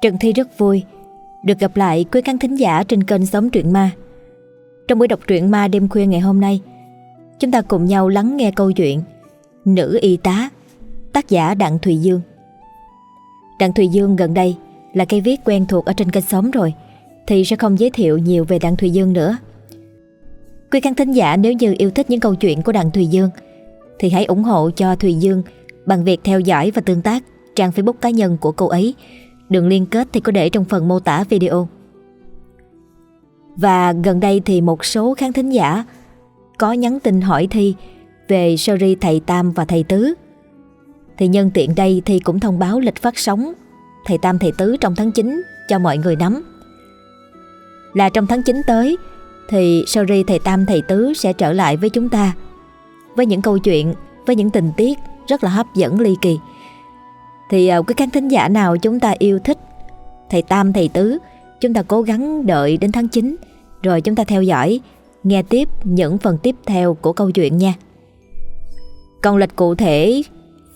Trần Thi rất vui được gặp lại quý khán thính giả trên kênh Sống Truyện Ma. Trong buổi đọc truyện ma đêm khuya ngày hôm nay, chúng ta cùng nhau lắng nghe câu chuyện Nữ y tá, tác giả Đặng Thùy Dương. Đặng Thùy Dương gần đây là cây viết quen thuộc ở trên kênh Sống rồi, thì sẽ không giới thiệu nhiều về Đặng Thùy Dương nữa. Quý khán thính giả nếu như yêu thích những câu chuyện của Đặng Thùy Dương, thì hãy ủng hộ cho Thùy Dương bằng việc theo dõi và tương tác trang Facebook cá nhân của cô ấy Đường liên kết thì có để trong phần mô tả video. Và gần đây thì một số khán thính giả có nhắn tin hỏi Thi về series Thầy Tam và Thầy Tứ. Thì nhân tiện đây Thi cũng thông báo lịch phát sóng Thầy Tam Thầy Tứ trong tháng 9 cho mọi người nắm. Là trong tháng 9 tới thì series Thầy Tam Thầy Tứ sẽ trở lại với chúng ta với những câu chuyện, với những tình tiết rất là hấp dẫn ly kỳ. Thì à, uh, cái khán thính giả nào chúng ta yêu thích Thầy Tam, Thầy Tứ Chúng ta cố gắng đợi đến tháng 9 Rồi chúng ta theo dõi Nghe tiếp những phần tiếp theo của câu chuyện nha. Còn lịch cụ thể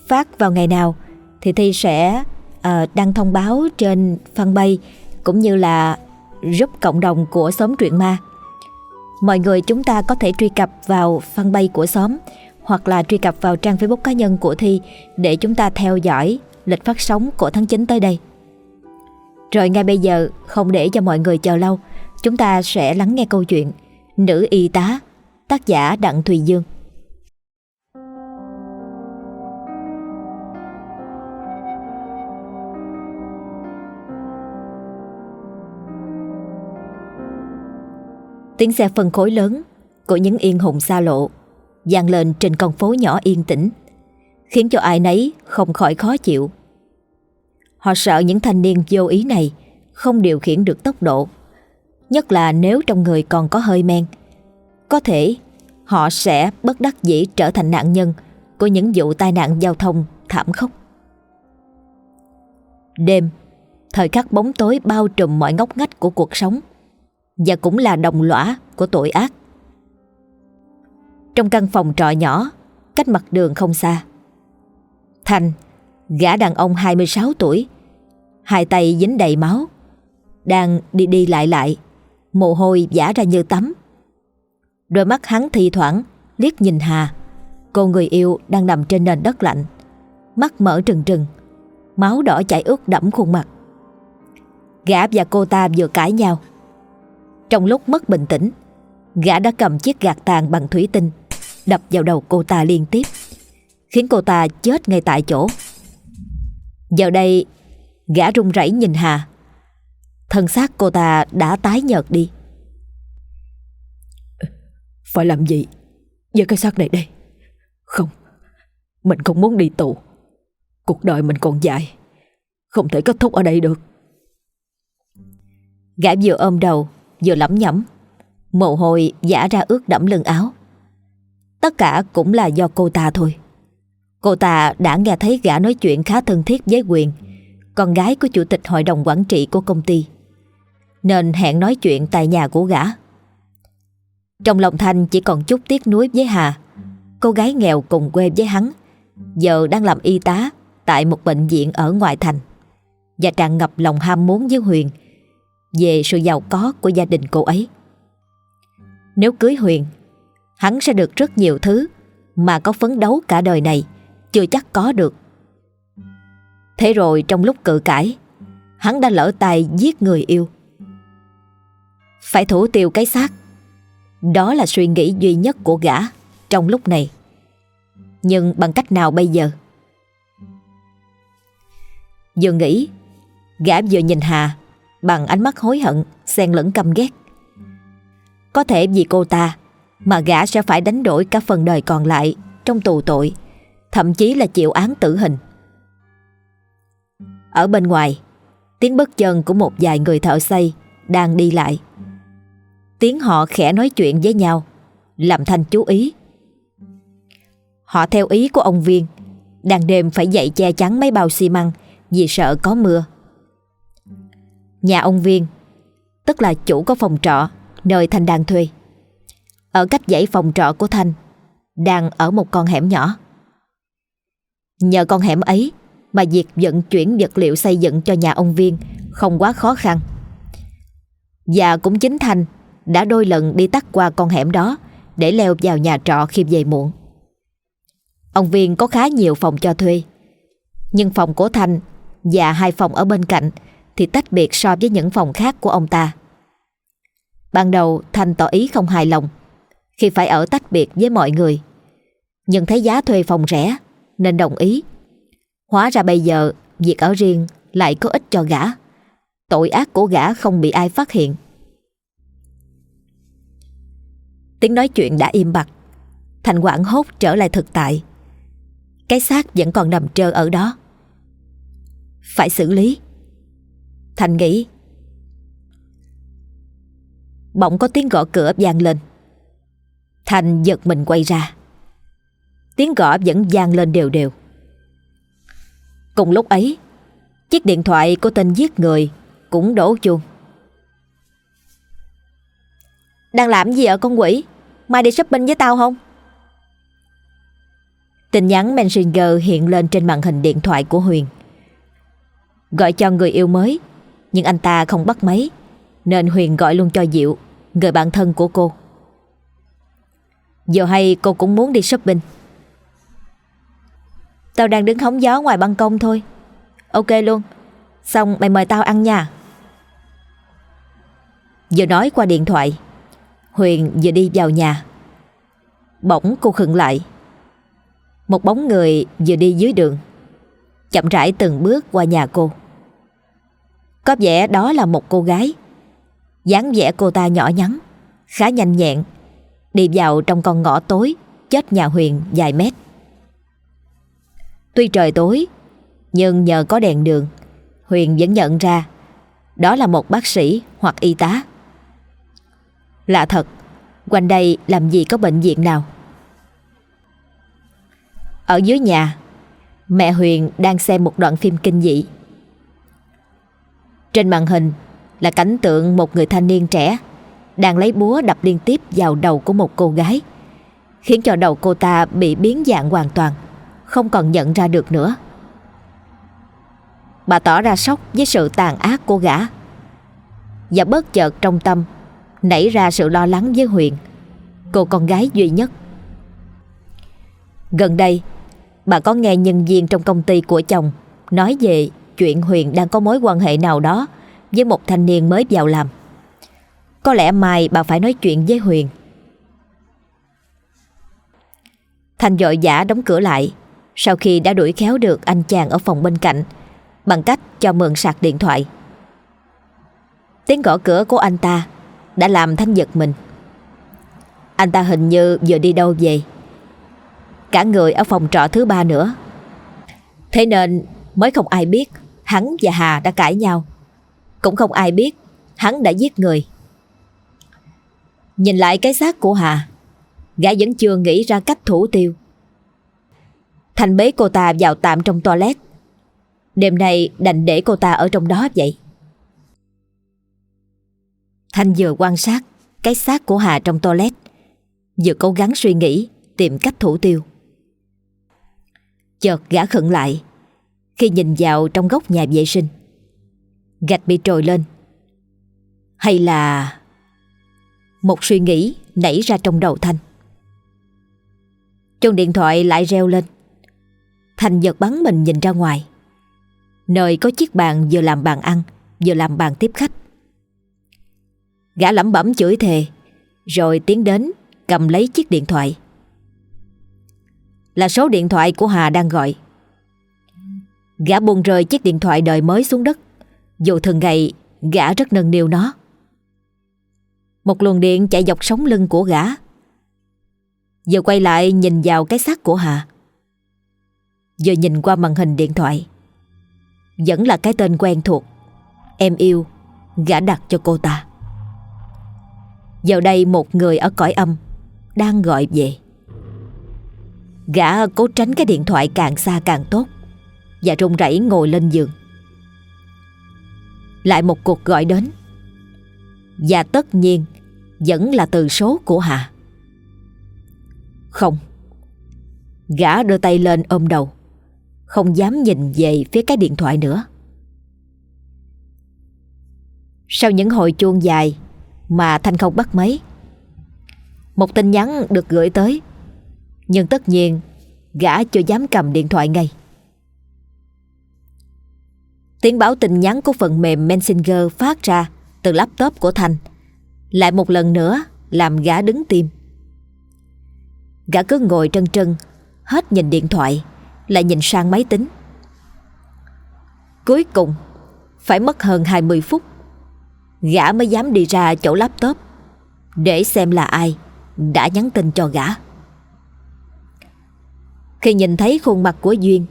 phát vào ngày nào Thì Thi sẽ uh, đăng thông báo trên fanpage Cũng như là giúp cộng đồng của xóm truyện ma. Mọi người chúng ta có thể truy cập vào fanpage của xóm hoặc là truy cập vào trang Facebook cá nhân của Thi để chúng ta theo dõi lịch phát sóng của tháng 9 tới đây. Rồi ngay bây giờ, không để cho mọi người chờ lâu, chúng ta sẽ lắng nghe câu chuyện Nữ y tá, tác giả Đặng Thùy Dương. Tiếng xe phân khối lớn của những yên hùng xa lộ dàn lên trên con phố nhỏ yên tĩnh khiến cho ai nấy không khỏi khó chịu. Họ sợ những thanh niên vô ý này không điều khiển được tốc độ, nhất là nếu trong người còn có hơi men. Có thể họ sẽ bất đắc dĩ trở thành nạn nhân của những vụ tai nạn giao thông thảm khốc. Đêm, thời khắc bóng tối bao trùm mọi ngóc ngách của cuộc sống và cũng là đồng lõa của tội ác. Trong căn phòng trọ nhỏ, cách mặt đường không xa, Thành, gã đàn ông 26 tuổi, hai tay dính đầy máu, đang đi đi lại lại, mồ hôi giả ra như tắm. Đôi mắt hắn thi thoảng liếc nhìn Hà, cô người yêu đang nằm trên nền đất lạnh, mắt mở trừng trừng, máu đỏ chảy ướt đẫm khuôn mặt. Gã và cô ta vừa cãi nhau. Trong lúc mất bình tĩnh, gã đã cầm chiếc gạt tàn bằng thủy tinh đập vào đầu cô ta liên tiếp khiến cô ta chết ngay tại chỗ. Giờ đây, gã run rẩy nhìn Hà. Thân xác cô ta đã tái nhợt đi. Phải làm gì với cái xác này đây? Không, mình không muốn đi tù. Cuộc đời mình còn dài, không thể kết thúc ở đây được. Gã vừa ôm đầu, vừa lẩm nhẩm, mồ hôi giả ra ướt đẫm lưng áo. Tất cả cũng là do cô ta thôi. Cô ta đã nghe thấy gã nói chuyện khá thân thiết với Quyền, con gái của chủ tịch hội đồng quản trị của công ty. Nên hẹn nói chuyện tại nhà của gã. Trong lòng Thanh chỉ còn chút tiếc nuối với Hà, cô gái nghèo cùng quê với hắn, giờ đang làm y tá tại một bệnh viện ở ngoại thành và tràn ngập lòng ham muốn với Huyền về sự giàu có của gia đình cô ấy. Nếu cưới Huyền, hắn sẽ được rất nhiều thứ mà có phấn đấu cả đời này chưa chắc có được. Thế rồi trong lúc cự cãi, hắn đã lỡ tay giết người yêu. Phải thủ tiêu cái xác. Đó là suy nghĩ duy nhất của gã trong lúc này. Nhưng bằng cách nào bây giờ? Vừa nghĩ, gã vừa nhìn Hà bằng ánh mắt hối hận, xen lẫn căm ghét. Có thể vì cô ta mà gã sẽ phải đánh đổi cả phần đời còn lại trong tù tội thậm chí là chịu án tử hình. Ở bên ngoài, tiếng bước chân của một vài người thợ xây đang đi lại. Tiếng họ khẽ nói chuyện với nhau, làm Thanh chú ý. Họ theo ý của ông Viên, đang đêm phải dậy che chắn mấy bao xi măng vì sợ có mưa. Nhà ông Viên, tức là chủ có phòng trọ nơi Thanh đang thuê. Ở cách dãy phòng trọ của Thanh, đang ở một con hẻm nhỏ. Nhờ con hẻm ấy mà việc vận chuyển vật liệu xây dựng cho nhà ông Viên không quá khó khăn. Và cũng chính Thành đã đôi lần đi tắt qua con hẻm đó để leo vào nhà trọ khi về muộn. Ông Viên có khá nhiều phòng cho thuê, nhưng phòng của Thành và hai phòng ở bên cạnh thì tách biệt so với những phòng khác của ông ta. Ban đầu Thành tỏ ý không hài lòng khi phải ở tách biệt với mọi người, nhưng thấy giá thuê phòng rẻ nên đồng ý. Hóa ra bây giờ, việc ở riêng lại có ích cho gã. Tội ác của gã không bị ai phát hiện. Tiếng nói chuyện đã im bặt. Thành quảng hốt trở lại thực tại. Cái xác vẫn còn nằm trơ ở đó. Phải xử lý. Thành nghĩ. Bỗng có tiếng gõ cửa vang lên. Thành giật mình quay ra. Tiếng gõ vẫn vang lên đều đều. Cùng lúc ấy, chiếc điện thoại của tên giết người cũng đổ chuông. Đang làm gì ở con quỷ? Mai đi shopping với tao không? Tin nhắn Messenger hiện lên trên màn hình điện thoại của Huyền. Gọi cho người yêu mới, nhưng anh ta không bắt máy, nên Huyền gọi luôn cho Diệu, người bạn thân của cô. Giờ hay cô cũng muốn đi shopping. Tao đang đứng hóng gió ngoài ban công thôi. Ok luôn, xong mày mời tao ăn nha. Vừa nói qua điện thoại, Huyền vừa đi vào nhà. Bỗng cô khựng lại. Một bóng người vừa đi dưới đường, chậm rãi từng bước qua nhà cô. Có vẻ đó là một cô gái. dáng vẻ cô ta nhỏ nhắn, khá nhanh nhẹn, đi vào trong con ngõ tối chết nhà Huyền vài mét. Tuy trời tối, nhưng nhờ có đèn đường, Huyền vẫn nhận ra đó là một bác sĩ hoặc y tá. Lạ thật, quanh đây làm gì có bệnh viện nào. Ở dưới nhà, mẹ Huyền đang xem một đoạn phim kinh dị. Trên màn hình là cảnh tượng một người thanh niên trẻ đang lấy búa đập liên tiếp vào đầu của một cô gái, khiến cho đầu cô ta bị biến dạng hoàn toàn, không còn nhận ra được nữa. Bà tỏ ra sốc với sự tàn ác của gã. Và bất chợt trong tâm, Nảy ra sự lo lắng với Huyền, Cô con gái duy nhất. Gần đây, Bà có nghe nhân viên trong công ty của chồng Nói về chuyện Huyền đang có mối quan hệ nào đó Với một thanh niên mới vào làm. Có lẽ mai bà phải nói chuyện với Huyền. Thành dội giả đóng cửa lại. Sau khi đã đuổi khéo được anh chàng ở phòng bên cạnh bằng cách cho mượn sạc điện thoại. Tiếng gõ cửa của anh ta đã làm Thanh giật mình. Anh ta hình như vừa đi đâu về. Cả người ở phòng trọ thứ ba nữa. Thế nên mới không ai biết hắn và Hà đã cãi nhau. Cũng không ai biết hắn đã giết người. Nhìn lại cái xác của Hà, gã vẫn chưa nghĩ ra cách thủ tiêu. Thành bế cô ta vào tạm trong toilet. Đêm nay đành để cô ta ở trong đó vậy. Thanh vừa quan sát Cái xác của Hà trong toilet, Vừa cố gắng suy nghĩ, Tìm cách thủ tiêu. Chợt gã khẩn lại, Khi nhìn vào trong góc nhà vệ sinh. Gạch bị trồi lên. Hay là Một suy nghĩ nảy ra trong đầu Thanh. Chuông điện thoại lại reo lên thành giật bắn mình nhìn ra ngoài. Nơi có chiếc bàn vừa làm bàn ăn, Vừa làm bàn tiếp khách. Gã lẩm bẩm chửi thề, Rồi tiến đến Cầm lấy chiếc điện thoại. Là số điện thoại của Hà đang gọi. Gã buông rơi chiếc điện thoại đời mới xuống đất. Dù thường ngày, Gã rất nâng niu nó. Một luồng điện chạy dọc sống lưng của gã. Giờ quay lại nhìn vào cái xác của Hà. Giờ nhìn qua màn hình điện thoại. Vẫn là cái tên quen thuộc. Em yêu, Gã đặt cho cô ta. Giờ đây một người ở cõi âm, Đang gọi về. Gã cố tránh cái điện thoại càng xa càng tốt, Và run rẩy ngồi lên giường. Lại một cuộc gọi đến. Và tất nhiên, Vẫn là từ số của Hà. Không. Gã đưa tay lên ôm đầu không dám nhìn về phía cái điện thoại nữa. Sau những hồi chuông dài Mà Thanh không bắt máy Một tin nhắn được gửi tới Nhưng tất nhiên Gã chưa dám cầm điện thoại ngay Tiếng báo tin nhắn của phần mềm Messenger phát ra từ laptop của Thanh lại một lần nữa làm gã đứng tim. Gã cứ ngồi trân trân, hết nhìn điện thoại, lại nhìn sang máy tính. Cuối cùng, phải mất hơn 20 phút, gã mới dám đi ra chỗ laptop để xem là ai đã nhắn tin cho gã. Khi nhìn thấy khuôn mặt của Duyên,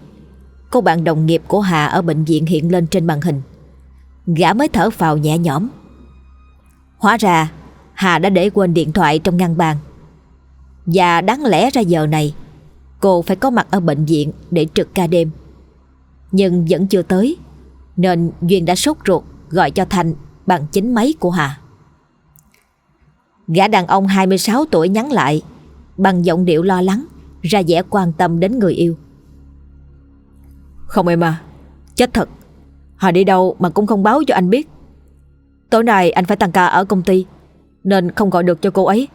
cô bạn đồng nghiệp của Hà ở bệnh viện hiện lên trên màn hình, gã mới thở phào nhẹ nhõm. Hóa ra Hà đã để quên điện thoại trong ngăn bàn Và đáng lẽ ra giờ này Cô phải có mặt ở bệnh viện Để trực ca đêm. Nhưng vẫn chưa tới, Nên Duyên đã sốt ruột Gọi cho Thành bằng chính máy của Hà. Gã đàn ông 26 tuổi nhắn lại, Bằng giọng điệu lo lắng, Ra vẻ quan tâm đến người yêu. Không em à Chết thật. Họ đi đâu mà cũng không báo cho anh biết. Tối nay anh phải tăng ca ở công ty, Nên không gọi được cho cô ấy.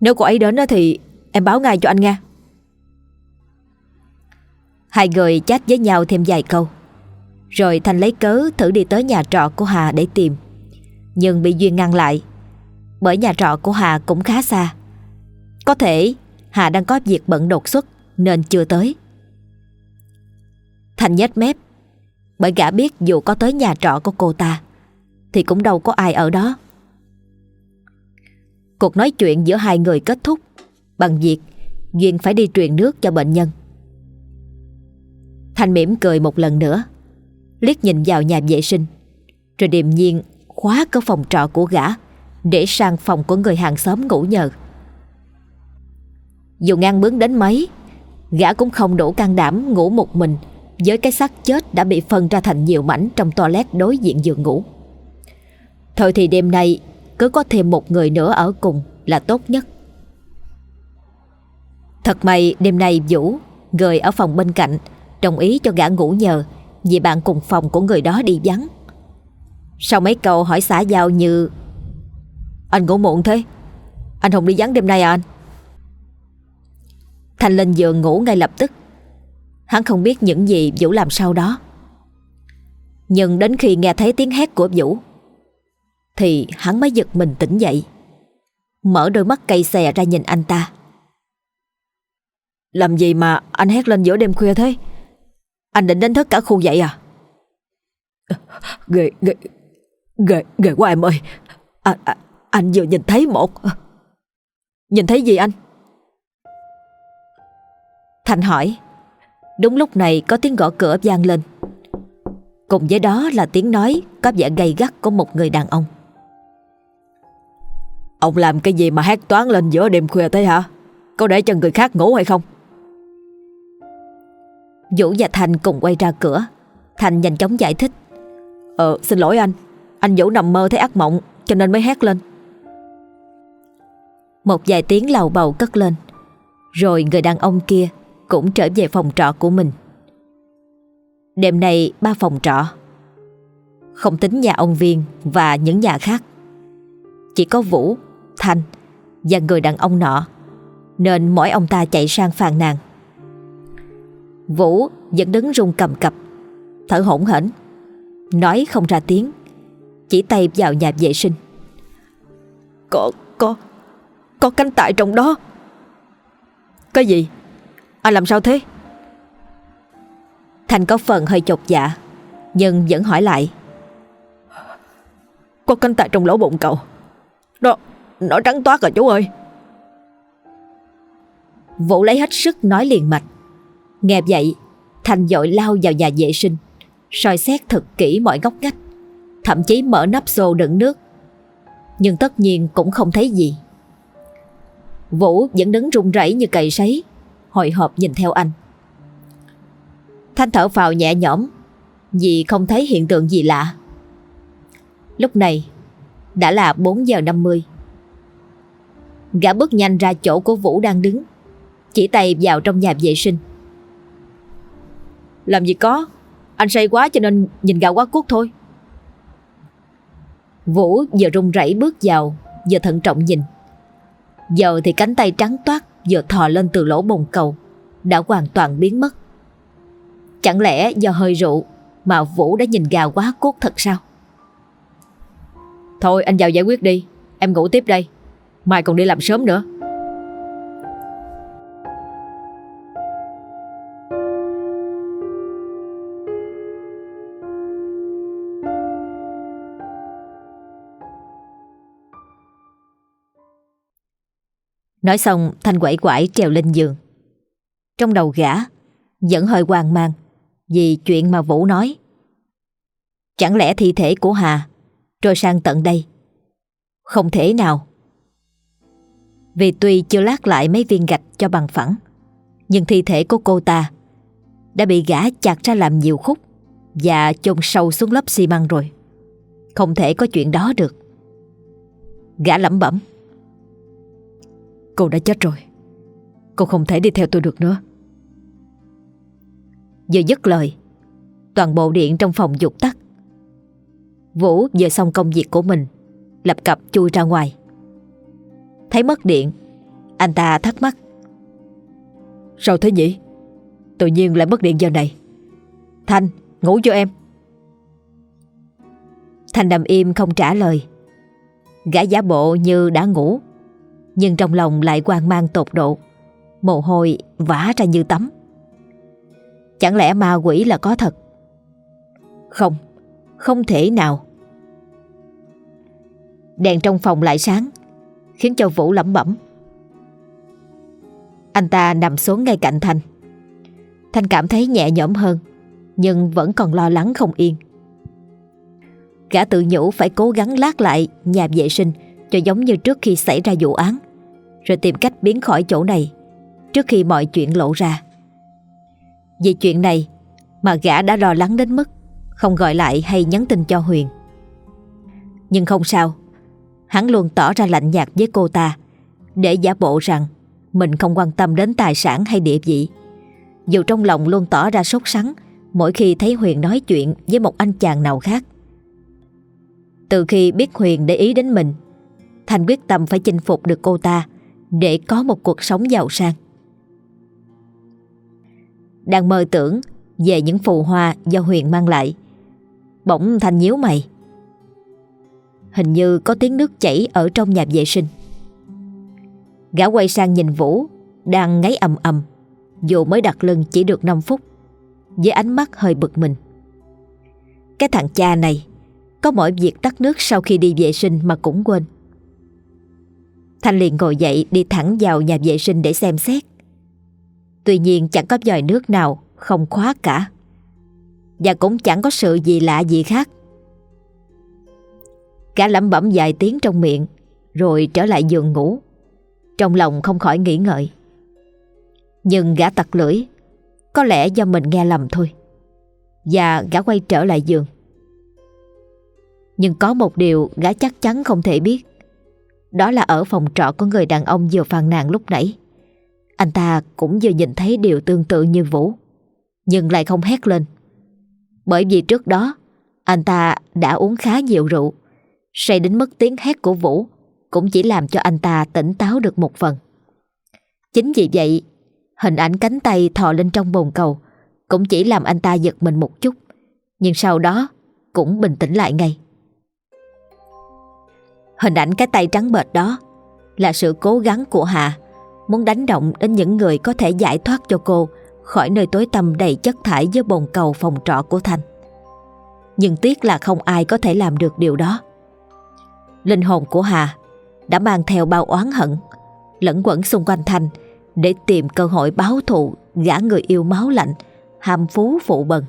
Nếu cô ấy đến thì Em báo ngay cho anh nghe. Hai người chat với nhau thêm vài câu. Rồi Thành lấy cớ thử đi tới nhà trọ của Hà để tìm. Nhưng bị Duyên ngăn lại. Bởi nhà trọ của Hà cũng khá xa. Có thể Hà đang có việc bận đột xuất, Nên chưa tới. Thành nhếch mép. Bởi gã biết dù có tới nhà trọ của cô ta, thì cũng đâu có ai ở đó. Cuộc nói chuyện giữa hai người kết thúc bằng việc Duyên phải đi truyền nước cho bệnh nhân. Thanh mỉm cười một lần nữa, liếc nhìn vào nhà vệ sinh, rồi điềm nhiên khóa cửa phòng trọ của gã để sang phòng của người hàng xóm ngủ nhờ. Dù ngang bướng đến mấy, gã cũng không đủ can đảm ngủ một mình với cái xác chết đã bị phân ra thành nhiều mảnh trong toilet đối diện giường ngủ. Thôi thì đêm nay cứ có thêm một người nữa ở cùng là tốt nhất. Thật may đêm nay Vũ, người ở phòng bên cạnh, đồng ý cho gã ngủ nhờ, vì bạn cùng phòng của người đó đi vắng. Sau mấy câu hỏi xã giao như, Anh ngủ muộn thế, Anh không đi vắng đêm nay à anh? Thành lên giường ngủ ngay lập tức. Hắn không biết những gì Vũ làm sau đó. Nhưng đến khi nghe thấy tiếng hét của Vũ, thì hắn mới giật mình tỉnh dậy, Mở đôi mắt cây xè ra nhìn anh ta. Làm gì mà anh hét lên giữa đêm khuya thế? Anh định đánh thức cả khu vậy à? Ghê ghê Ghê ghê quá em ơi. À, à, Anh vừa nhìn thấy một Nhìn thấy gì anh? Thành hỏi. Đúng lúc này có tiếng gõ cửa vang lên. Cùng với đó là tiếng nói Có vẻ gay gắt của một người đàn ông. Ông làm cái gì mà hát toán lên giữa đêm khuya thế hả? Có để cho người khác ngủ hay không Vũ và Thành cùng quay ra cửa. Thành nhanh chóng giải thích. Ờ xin lỗi anh. Anh Vũ nằm mơ thấy ác mộng, Cho nên mới hét lên. Một vài tiếng lầu bầu cất lên. Rồi người đàn ông kia Cũng trở về phòng trọ của mình. Đêm nay ba phòng trọ. Không tính nhà ông Viên Và những nhà khác. Chỉ có Vũ, Thành và người đàn ông nọ. Nên mỗi ông ta chạy sang phàn nàn. Vũ vẫn đứng run cầm cập. Thở hổn hển. Nói không ra tiếng. Chỉ tay vào nhà vệ sinh. Có, có, có cánh tại trong đó. Cái gì? Anh làm sao thế? Thành có phần hơi chột dạ Nhưng vẫn hỏi lại. Có cánh tại trong lỗ bụng cậu. Đó, nó trắng toát rồi chú ơi. Vũ lấy hết sức nói liền mạch Nghe vậy, Thành dội lao vào nhà vệ sinh, soi xét thật kỹ mọi góc ngách, Thậm chí mở nắp xô đựng nước. Nhưng tất nhiên cũng không thấy gì. Vũ vẫn đứng run rẩy như cầy sấy, Hồi hộp nhìn theo anh. Thanh thở phào nhẹ nhõm, Vì không thấy hiện tượng gì lạ. Lúc này, Đã là 4 giờ 50 Gã bước nhanh ra chỗ của Vũ đang đứng, Chỉ tay vào trong nhà vệ sinh. Làm gì có. Anh say quá cho nên nhìn gạo quá cút thôi. Vũ giờ run rẩy bước vào giờ thận trọng nhìn. Giờ thì cánh tay trắng toát giờ thò lên từ lỗ bồn cầu, Đã hoàn toàn biến mất. Chẳng lẽ do hơi rượu Mà Vũ đã nhìn gà quá cốt thật sao? Thôi, anh vào giải quyết đi. Em ngủ tiếp đây. Mai còn đi làm sớm nữa. Nói xong, Thanh quẩy quải trèo lên giường. Trong đầu gã, Vẫn hơi hoang mang, Vì chuyện mà Vũ nói. Chẳng lẽ thi thể của Hà Trôi sang tận đây? Không thể nào. Vì tuy chưa lát lại mấy viên gạch cho bằng phẳng, Nhưng thi thể của cô ta Đã bị gã chặt ra làm nhiều khúc Và chôn sâu xuống lớp xi măng rồi. Không thể có chuyện đó được. Gã lẩm bẩm. Cô đã chết rồi. Cô không thể đi theo tôi được nữa. Vừa dứt lời, Toàn bộ điện trong phòng dục tắt. Vũ vừa xong công việc của mình, Lập cập chui ra ngoài. Thấy mất điện, Anh ta thắc mắc. Sao thế nhỉ? Tự nhiên lại mất điện giờ này. Thanh, ngủ cho em. Thanh nằm im không trả lời. Gã giả bộ như đã ngủ nhưng trong lòng lại quan mang tột độ. Mồ hôi vã ra như tắm. Chẳng lẽ ma quỷ là có thật? Không Không thể nào. Đèn trong phòng lại sáng, Khiến cho Vũ lẩm bẩm. Anh ta nằm xuống ngay cạnh Thanh. Thanh cảm thấy nhẹ nhõm hơn, Nhưng vẫn còn lo lắng không yên. Gã tự nhủ phải cố gắng lát lại nhà vệ sinh cho giống như trước khi xảy ra vụ án rồi tìm cách biến khỏi chỗ này trước khi mọi chuyện lộ ra. Vì chuyện này mà gã đã lo lắng đến mức không gọi lại hay nhắn tin cho Huyền. Nhưng không sao, hắn luôn tỏ ra lạnh nhạt với cô ta để giả bộ rằng mình không quan tâm đến tài sản hay địa vị. Dù trong lòng luôn tỏ ra sốt sắng mỗi khi thấy Huyền nói chuyện với một anh chàng nào khác. Từ khi biết Huyền để ý đến mình, Thành quyết tâm phải chinh phục được cô ta để có một cuộc sống giàu sang. Đang mơ tưởng về những phù hoa do Huyền mang lại. Bỗng Thanh nhíu mày. Hình như có tiếng nước chảy ở trong nhà vệ sinh. Gã quay sang nhìn Vũ, đang ngáy ầm ầm, dù mới đặt lưng chỉ được 5 phút, với ánh mắt hơi bực mình. Cái thằng cha này, có mọi việc tắt nước sau khi đi vệ sinh mà cũng quên. Thanh liền ngồi dậy đi thẳng vào nhà vệ sinh để xem xét. Tuy nhiên chẳng có vòi nước nào, không khóa cả. Và cũng chẳng có sự gì lạ gì khác. Cả lẩm bẩm vài tiếng trong miệng, rồi trở lại giường ngủ. Trong lòng không khỏi nghĩ ngợi. Nhưng gã tặc lưỡi, có lẽ do mình nghe lầm thôi. Và gã quay trở lại giường. Nhưng có một điều gã chắc chắn không thể biết. Đó là ở phòng trọ của người đàn ông vừa phàn nàn lúc nãy. Anh ta cũng vừa nhìn thấy điều tương tự như Vũ, nhưng lại không hét lên. Bởi vì trước đó, anh ta đã uống khá nhiều rượu, say đến mức tiếng hét của Vũ cũng chỉ làm cho anh ta tỉnh táo được một phần. Chính vì vậy, hình ảnh cánh tay thò lên trong bồn cầu cũng chỉ làm anh ta giật mình một chút, nhưng sau đó cũng bình tĩnh lại ngay. Hình ảnh cái tay trắng bệt đó là sự cố gắng của Hà, muốn đánh động đến những người có thể giải thoát cho cô khỏi nơi tối tăm đầy chất thải với bồn cầu phòng trọ của Thanh. Nhưng tiếc là không ai có thể làm được điều đó. Linh hồn của Hà đã mang theo bao oán hận, lẫn quẩn xung quanh Thanh để tìm cơ hội báo thù gã người yêu máu lạnh, ham phú phụ bần.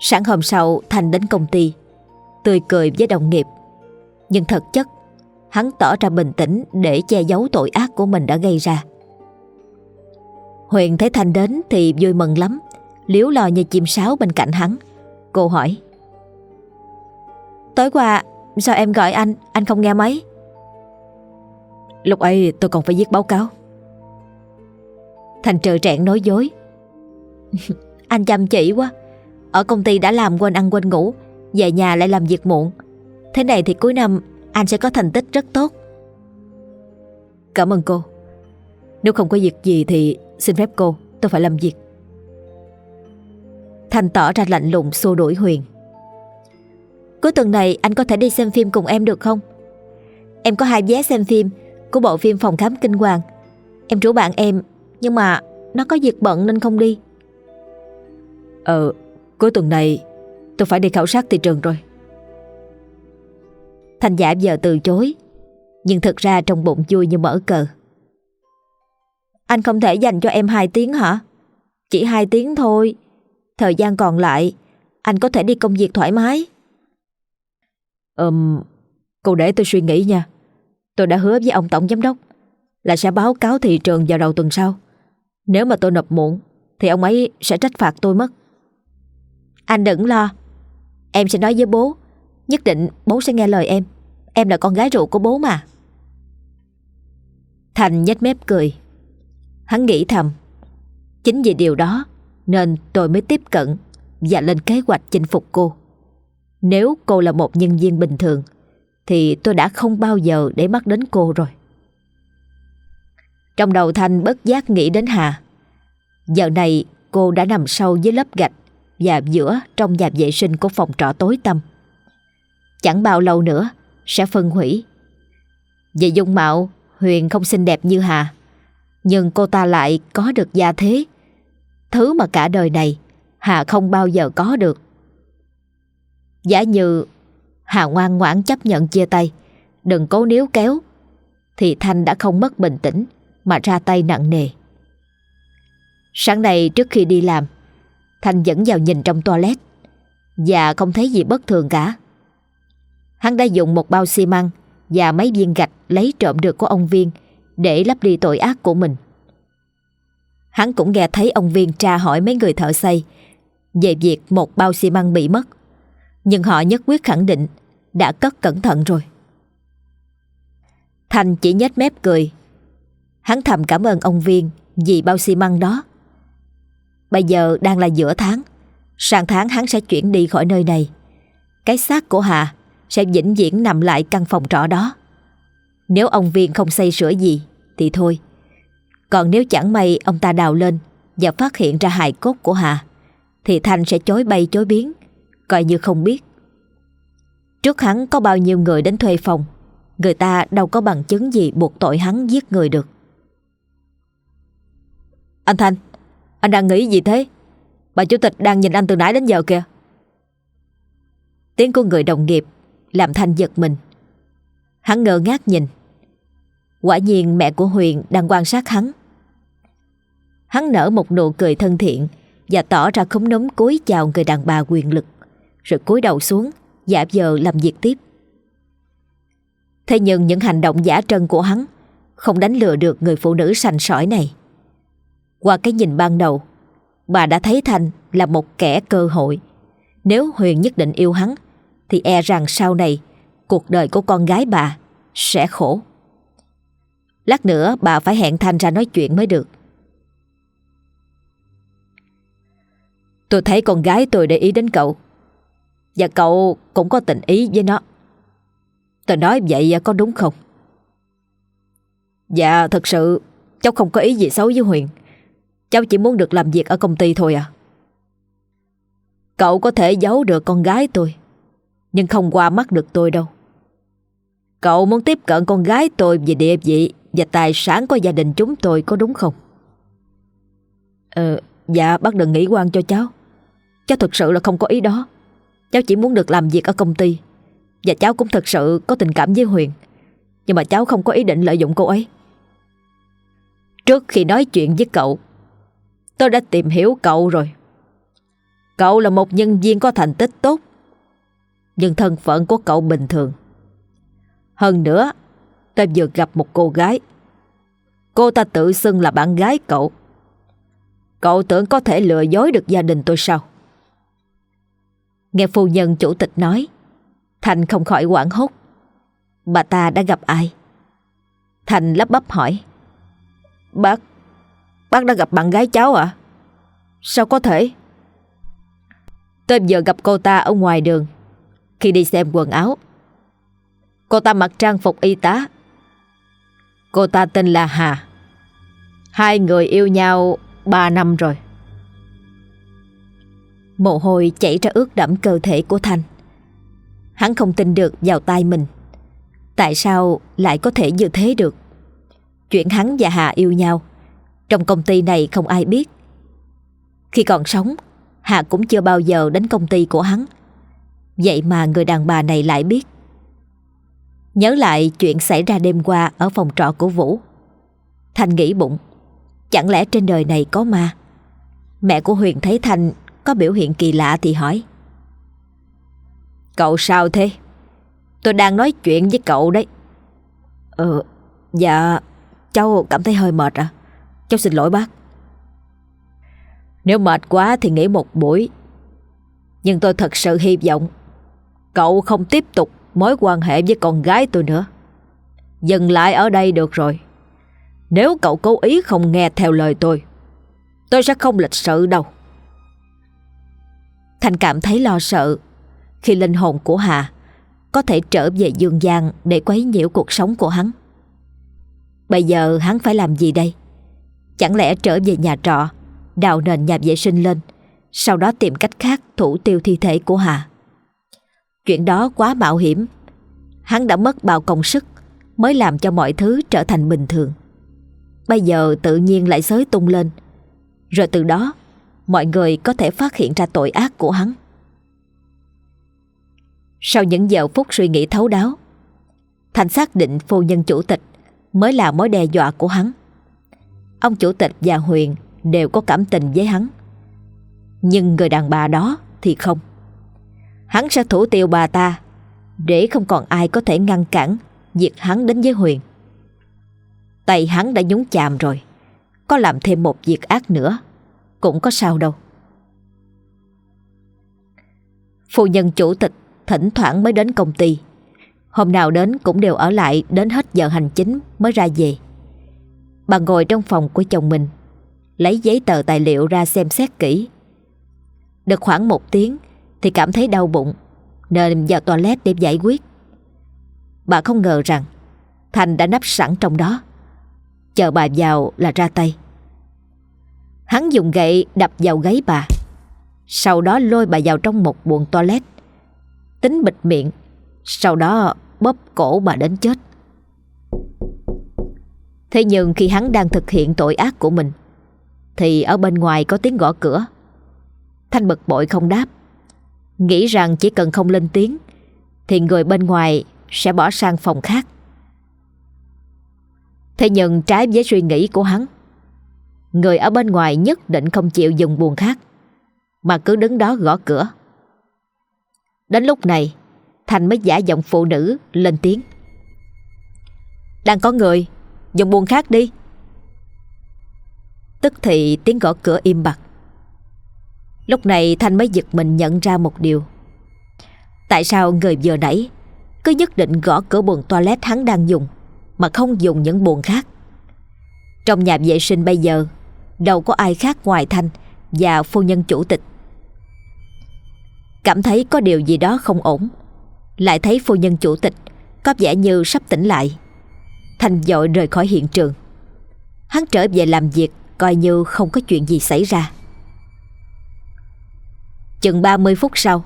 Sáng hôm sau, Thanh đến công ty tươi cười với đồng nghiệp. Nhưng thật chất, hắn tỏ ra bình tĩnh để che giấu tội ác của mình đã gây ra. Huyền thấy Thanh đến thì vui mừng lắm, liếu lo như chim sáo bên cạnh hắn. Cô hỏi. Tối qua, sao em gọi anh, anh không nghe máy? Lúc ấy tôi còn phải viết báo cáo. Thành trờ trẹn nói dối. anh chăm chỉ quá, ở công ty đã làm quên ăn quên ngủ về nhà lại làm việc muộn. Thế này thì cuối năm, anh sẽ có thành tích rất tốt. Cảm ơn cô. Nếu không có việc gì thì xin phép cô, Tôi phải làm việc. Thành tỏ ra lạnh lùng xua đuổi Huyền. Cuối tuần này, anh có thể đi xem phim cùng em được không? Em có hai vé xem phim Của bộ phim Phòng khám kinh hoàng. Em rủ bạn em, Nhưng mà nó có việc bận nên không đi. Ờ Cuối tuần này tôi phải đi khảo sát thị trường rồi. Thành giả giờ từ chối Nhưng thực ra trong bụng vui như mở cờ. Anh không thể dành cho em 2 tiếng hả? Chỉ 2 tiếng thôi. Thời gian còn lại Anh có thể đi công việc thoải mái. Ừm Cô để tôi suy nghĩ nha. Tôi đã hứa với ông tổng giám đốc Là sẽ báo cáo thị trường vào đầu tuần sau. Nếu mà tôi nộp muộn Thì ông ấy sẽ trách phạt tôi mất. Anh đừng lo Em sẽ nói với bố. Nhất định bố sẽ nghe lời em. Em là con gái ruột của bố mà. Thành nhếch mép cười. Hắn nghĩ thầm. Chính vì điều đó Nên tôi mới tiếp cận Và lên kế hoạch chinh phục cô. Nếu cô là một nhân viên bình thường, Thì tôi đã không bao giờ để mắt đến cô rồi. Trong đầu Thanh bất giác nghĩ đến Hà. Giờ này cô đã nằm sâu dưới lớp gạch dạp giữa trong dạp vệ sinh của phòng trọ tối tăm. Chẳng bao lâu nữa, Sẽ phân hủy. Về dung mạo, Huyền không xinh đẹp như Hà, Nhưng cô ta lại có được gia thế. Thứ mà cả đời này, Hà không bao giờ có được. Giả như Hà ngoan ngoãn chấp nhận chia tay, Đừng cố níu kéo, Thì Thanh đã không mất bình tĩnh Mà ra tay nặng nề. Sáng nay trước khi đi làm Thanh dẫn vào nhìn trong toilet. Và không thấy gì bất thường cả. Hắn đã dùng một bao xi măng Và mấy viên gạch lấy trộm được của ông Viên Để lấp đi tội ác của mình. Hắn cũng nghe thấy ông Viên tra hỏi mấy người thợ xây Về việc một bao xi măng bị mất. Nhưng họ nhất quyết khẳng định Đã cất cẩn thận rồi. Thành chỉ nhếch mép cười. Hắn thầm cảm ơn ông Viên Vì bao xi măng đó. Bây giờ đang là giữa tháng. Sang tháng hắn sẽ chuyển đi khỏi nơi này. Cái xác của Hà Sẽ vĩnh viễn nằm lại căn phòng trọ đó. Nếu ông Viên không xây sửa gì, Thì thôi. Còn nếu chẳng may ông ta đào lên Và phát hiện ra hài cốt của Hà, Thì Thanh sẽ chối bay chối biến, Coi như không biết. Trước hắn có bao nhiêu người đến thuê phòng, Người ta đâu có bằng chứng gì buộc tội hắn giết người được. Anh Thanh. Anh đang nghĩ gì thế? Bà chủ tịch đang nhìn anh từ nãy đến giờ kìa. Tiếng của người đồng nghiệp Làm Thanh giật mình. Hắn ngơ ngác nhìn. Quả nhiên mẹ của Huyền đang quan sát hắn. Hắn nở một nụ cười thân thiện Và tỏ ra khống núm cúi chào người đàn bà quyền lực, Rồi cúi đầu xuống, Giả vờ làm việc tiếp. Thế nhưng những hành động giả trân của hắn Không đánh lừa được người phụ nữ sành sỏi này. Qua cái nhìn ban đầu. Bà đã thấy thành là một kẻ cơ hội. Nếu Huyền nhất định yêu hắn, Thì e rằng sau này Cuộc đời của con gái bà Sẽ khổ. Lát nữa bà phải hẹn thành ra nói chuyện mới được. Tôi thấy con gái tôi để ý đến cậu, Và cậu cũng có tình ý với nó. Tôi nói vậy có đúng không? Dạ thật sự Cháu không có ý gì xấu với Huyền. Cháu chỉ muốn được làm việc ở công ty thôi à. Cậu có thể giấu được con gái tôi Nhưng không qua mắt được tôi đâu. Cậu muốn tiếp cận con gái tôi về địa vị Và tài sản của gia đình chúng tôi có đúng không? Ờ, dạ bác đừng nghĩ quan cho cháu. Cháu thực sự là không có ý đó. Cháu chỉ muốn được làm việc ở công ty Và cháu cũng thật sự có tình cảm với Huyền Nhưng mà cháu không có ý định lợi dụng cô ấy. Trước khi nói chuyện với cậu Tôi đã tìm hiểu cậu rồi. Cậu là một nhân viên có thành tích tốt, Nhưng thân phận của cậu bình thường. Hơn nữa Tôi vừa gặp một cô gái. Cô ta tự xưng là bạn gái cậu. Cậu tưởng có thể lừa dối được gia đình tôi sao? Nghe phu nhân chủ tịch nói, Thành không khỏi quảng hốt. Bà ta đã gặp ai? Thành lắp bắp hỏi, Bác Bác đã gặp bạn gái cháu à Sao có thể Tôi vừa gặp cô ta ở ngoài đường khi đi xem quần áo. Cô ta mặc trang phục y tá. Cô ta tên là Hà. Hai người yêu nhau 3 năm rồi. Mồ hôi chảy ra ướt đẫm cơ thể của Thanh. Hắn không tin được vào tay mình. Tại sao lại có thể như thế được? Chuyện hắn và Hà yêu nhau, trong công ty này không ai biết. Khi còn sống, Hà cũng chưa bao giờ đến công ty của hắn. Vậy mà người đàn bà này lại biết. Nhớ lại chuyện xảy ra đêm qua ở phòng trọ của Vũ. Thanh nghĩ bụng, chẳng lẽ trên đời này có ma? Mẹ của Huyền thấy Thanh có biểu hiện kỳ lạ thì hỏi. Cậu sao thế? Tôi đang nói chuyện với cậu đấy. Ờ, dạ, cháu cảm thấy hơi mệt à? Cháu xin lỗi bác. Nếu mệt quá thì nghỉ một buổi. Nhưng tôi thật sự hy vọng cậu không tiếp tục mối quan hệ với con gái tôi nữa. Dừng lại ở đây được rồi. Nếu cậu cố ý không nghe theo lời tôi, tôi sẽ không lịch sự đâu. Thành cảm thấy lo sợ khi linh hồn của Hà có thể trở về dương gian để quấy nhiễu cuộc sống của hắn. Bây giờ hắn phải làm gì đây? Chẳng lẽ trở về nhà trọ, đào nền nhà vệ sinh lên, sau đó tìm cách khác thủ tiêu thi thể của Hà? Chuyện đó quá mạo hiểm. Hắn đã mất bao công sức mới làm cho mọi thứ trở thành bình thường. Bây giờ tự nhiên lại xới tung lên. Rồi từ đó, mọi người có thể phát hiện ra tội ác của hắn. Sau những giờ phút suy nghĩ thấu đáo, Thành xác định phu nhân chủ tịch mới là mối đe dọa của hắn. Ông chủ tịch và Huyền đều có cảm tình với hắn. Nhưng người đàn bà đó thì không. Hắn sẽ thủ tiêu bà ta để không còn ai có thể ngăn cản việc hắn đến với Huyền. Tay hắn đã nhúng chàm rồi, có làm thêm một việc ác nữa, cũng có sao đâu. Phu nhân chủ tịch thỉnh thoảng mới đến công ty. Hôm nào đến cũng đều ở lại đến hết giờ hành chính mới ra về. Bà ngồi trong phòng của chồng mình, lấy giấy tờ tài liệu ra xem xét kỹ. Được khoảng một tiếng thì cảm thấy đau bụng, nên vào toilet để giải quyết. Bà không ngờ rằng Thành đã nắp sẵn trong đó. Chờ bà vào là ra tay. Hắn dùng gậy đập vào gáy bà. Sau đó lôi bà vào trong một buồng toilet tính bịt miệng, sau đó bóp cổ bà đến chết. Thế nhưng khi hắn đang thực hiện tội ác của mình, thì ở bên ngoài có tiếng gõ cửa. Thanh bực bội không đáp, nghĩ rằng chỉ cần không lên tiếng, thì người bên ngoài sẽ bỏ sang phòng khác. Thế nhưng trái với suy nghĩ của hắn, người ở bên ngoài nhất định không chịu dừng buồn khác, mà cứ đứng đó gõ cửa. Đến lúc này Thành mới giả giọng phụ nữ lên tiếng Đang có người dòng buồn khác đi. Tức thì tiếng gõ cửa im bặt. Lúc này Thanh mới giật mình nhận ra một điều. Tại sao người vừa nãy Cứ nhất định gõ cửa buồn toilet hắn đang dùng, Mà không dùng những buồn khác? Trong nhà vệ sinh bây giờ, Đâu có ai khác ngoài Thanh Và phu nhân chủ tịch. Cảm thấy có điều gì đó không ổn, Lại thấy phu nhân chủ tịch Có vẻ như sắp tỉnh lại. Thành dội rời khỏi hiện trường. Hắn trở về làm việc, Coi như không có chuyện gì xảy ra. Chừng 30 phút sau,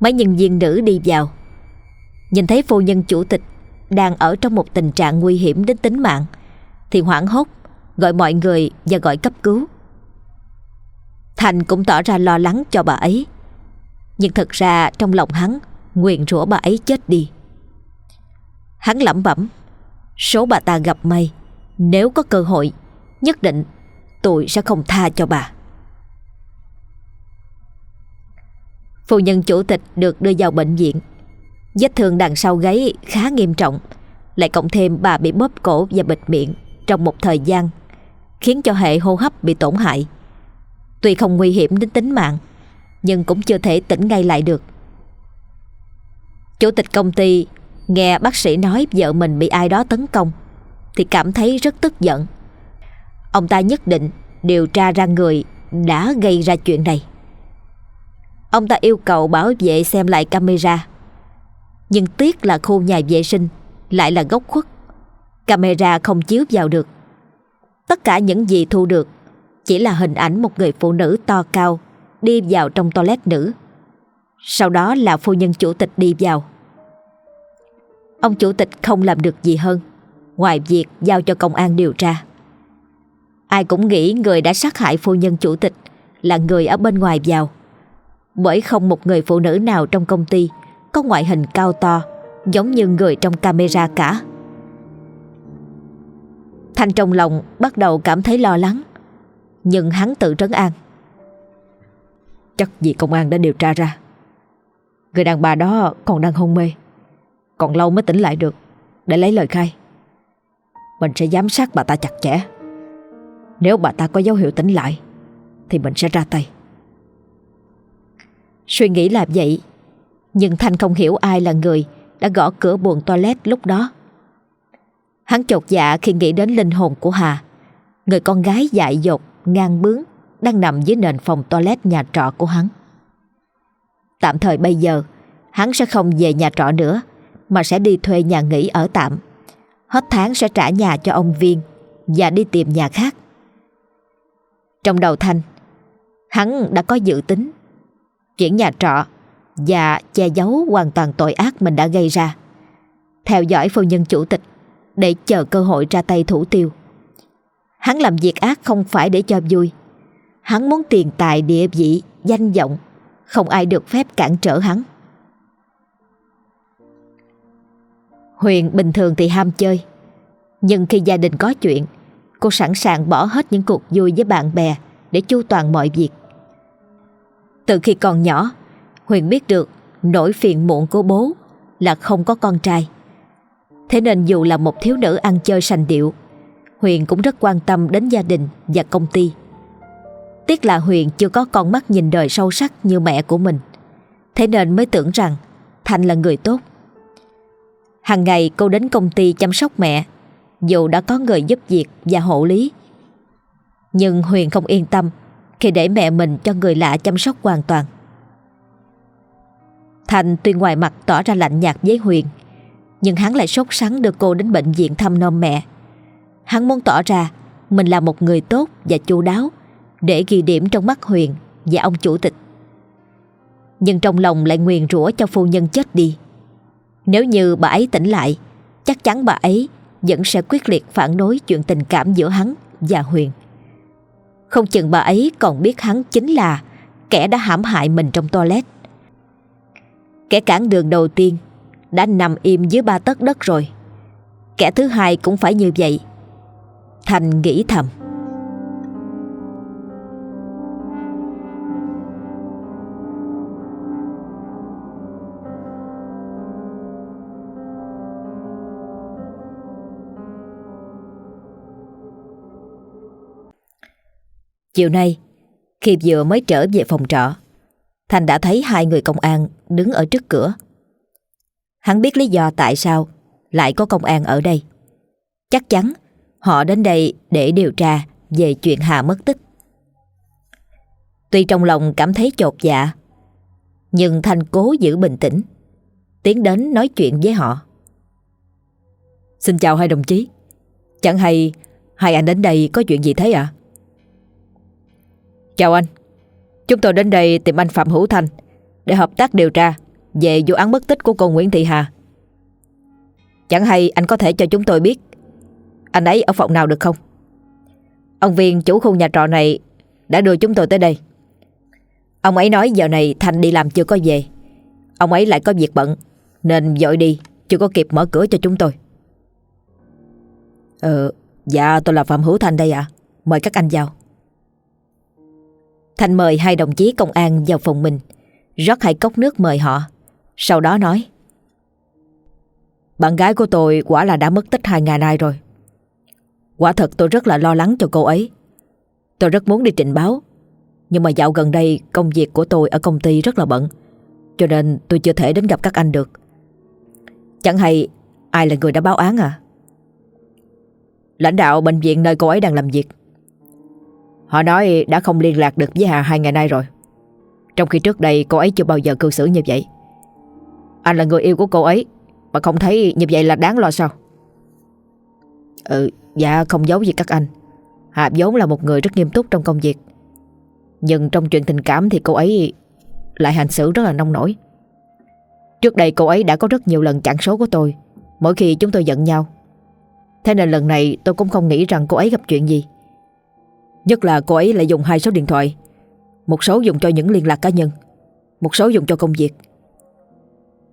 Mấy nhân viên nữ đi vào. Nhìn thấy phu nhân chủ tịch Đang ở trong một tình trạng nguy hiểm đến tính mạng, Thì hoảng hốt Gọi mọi người và gọi cấp cứu. Thành cũng tỏ ra lo lắng cho bà ấy, nhưng thật ra trong lòng hắn Nguyện rủa bà ấy chết đi. Hắn lẩm bẩm Số bà ta gặp may, Nếu có cơ hội, Nhất định tôi sẽ không tha cho bà. Phu nhân chủ tịch được đưa vào bệnh viện. Vết thương đằng sau gáy khá nghiêm trọng, Lại cộng thêm bà bị bóp cổ và bịt miệng Trong một thời gian, Khiến cho hệ hô hấp bị tổn hại. Tuy không nguy hiểm đến tính mạng, nhưng cũng chưa thể tỉnh ngay lại được. Chủ tịch công ty nghe bác sĩ nói vợ mình bị ai đó tấn công, thì cảm thấy rất tức giận. Ông ta nhất định điều tra ra người đã gây ra chuyện này. Ông ta yêu cầu bảo vệ xem lại camera Nhưng tiếc là khu nhà vệ sinh Lại là góc khuất, Camera không chiếu vào được Tất cả những gì thu được Chỉ là hình ảnh một người phụ nữ to cao Đi vào trong toilet nữ Sau đó là phu nhân chủ tịch đi vào Ông chủ tịch không làm được gì hơn. Ngoài việc giao cho công an điều tra. Ai cũng nghĩ người đã sát hại phu nhân chủ tịch Là người ở bên ngoài vào. Bởi không một người phụ nữ nào trong công ty Có ngoại hình cao to Giống như người trong camera cả. Thanh trong lòng bắt đầu cảm thấy lo lắng, Nhưng hắn tự trấn an. Chắc vì công an đã điều tra ra. Người đàn bà đó còn đang hôn mê. Còn lâu mới tỉnh lại được. Để lấy lời khai. Mình sẽ giám sát bà ta chặt chẽ. Nếu bà ta có dấu hiệu tỉnh lại Thì mình sẽ ra tay. Suy nghĩ làm vậy Nhưng Thanh không hiểu ai là người Đã gõ cửa buồng toilet lúc đó. Hắn chột dạ khi nghĩ đến linh hồn của Hà Người con gái dại dột, ngang bướng Đang nằm dưới nền phòng toilet nhà trọ của hắn. Tạm thời bây giờ Hắn sẽ không về nhà trọ nữa. Mà sẽ đi thuê nhà nghỉ ở tạm Hết tháng sẽ trả nhà cho ông Viên Và đi tìm nhà khác Trong đầu Thanh Hắn đã có dự tính Chuyển nhà trọ Và che giấu hoàn toàn tội ác mình đã gây ra Theo dõi phu nhân chủ tịch để chờ cơ hội ra tay thủ tiêu. Hắn làm việc ác không phải để cho vui. Hắn muốn tiền tài địa vị, danh vọng, không ai được phép cản trở hắn. Huyền bình thường thì ham chơi, nhưng khi gia đình có chuyện, cô sẵn sàng bỏ hết những cuộc vui với bạn bè để chu toàn mọi việc. Từ khi còn nhỏ, Huyền biết được nỗi phiền muộn của bố là không có con trai. Thế nên dù là một thiếu nữ ăn chơi sành điệu Huyền cũng rất quan tâm đến gia đình và công ty Tiếc là Huyền chưa có con mắt nhìn đời sâu sắc như mẹ của mình Thế nên mới tưởng rằng Thanh là người tốt Hàng ngày cô đến công ty chăm sóc mẹ, Dù đã có người giúp việc và hộ lý. Nhưng Huyền không yên tâm Khi để mẹ mình cho người lạ chăm sóc hoàn toàn. Thành tuy ngoài mặt tỏ ra lạnh nhạt với Huyền, nhưng hắn lại sốt sắng đưa cô đến bệnh viện thăm nom mẹ. Hắn muốn tỏ ra Mình là một người tốt và chu đáo Để ghi điểm trong mắt Huyền Và ông chủ tịch. Nhưng trong lòng lại nguyền rủa cho phu nhân chết đi. Nếu như bà ấy tỉnh lại, Chắc chắn bà ấy Vẫn sẽ quyết liệt phản đối chuyện tình cảm giữa hắn và Huyền Không chừng bà ấy còn biết hắn chính là Kẻ đã hãm hại mình trong toilet Kẻ cản đường đầu tiên đã nằm im dưới ba tấc đất rồi. Kẻ thứ hai cũng phải như vậy. Thành nghĩ thầm. Chiều nay, khi vừa mới trở về phòng trọ, Thành đã thấy hai người công an đứng ở trước cửa. Hắn biết lý do tại sao lại có công an ở đây. Chắc chắn họ đến đây để điều tra về chuyện Hà mất tích. Tuy trong lòng cảm thấy chột dạ, nhưng thành cố giữ bình tĩnh, tiến đến nói chuyện với họ. Xin chào hai đồng chí. Chẳng hay hai anh đến đây có chuyện gì thế ạ? À? Chào anh. Chúng tôi đến đây tìm anh Phạm Hữu Thành để hợp tác điều tra về vụ án mất tích của cô Nguyễn Thị Hà. Chẳng hay anh có thể cho chúng tôi biết anh ấy ở phòng nào được không? Ông Viên chủ khu nhà trọ này đã đưa chúng tôi tới đây. Ông ấy nói giờ này Thành đi làm chưa có về. Ông ấy lại có việc bận nên dội đi chưa có kịp mở cửa cho chúng tôi. Ờ, dạ tôi là Phạm Hữu Thành đây ạ. Mời các anh vào. Thanh mời hai đồng chí công an vào phòng mình, rót hai cốc nước mời họ. Sau đó nói Bạn gái của tôi quả là đã mất tích hai ngày nay rồi. Quả thật tôi rất là lo lắng cho cô ấy. Tôi rất muốn đi trình báo. Nhưng mà dạo gần đây công việc của tôi ở công ty rất là bận Cho nên tôi chưa thể đến gặp các anh được. Chẳng hay ai là người đã báo án à? Lãnh đạo bệnh viện nơi cô ấy đang làm việc. Họ nói đã không liên lạc được với Hà hai ngày nay rồi. Trong khi trước đây, cô ấy chưa bao giờ cư xử như vậy. Anh là người yêu của cô ấy, Mà không thấy như vậy là đáng lo sao? Ừ Dạ không giấu gì các anh. Hà vốn là một người rất nghiêm túc trong công việc. Nhưng trong chuyện tình cảm thì cô ấy Lại hành xử rất là nông nổi. Trước đây cô ấy đã có rất nhiều lần chặn số của tôi, Mỗi khi chúng tôi giận nhau. Thế nên lần này tôi cũng không nghĩ rằng cô ấy gặp chuyện gì. Nhất là cô ấy lại dùng hai số điện thoại. Một số dùng cho những liên lạc cá nhân, Một số dùng cho công việc.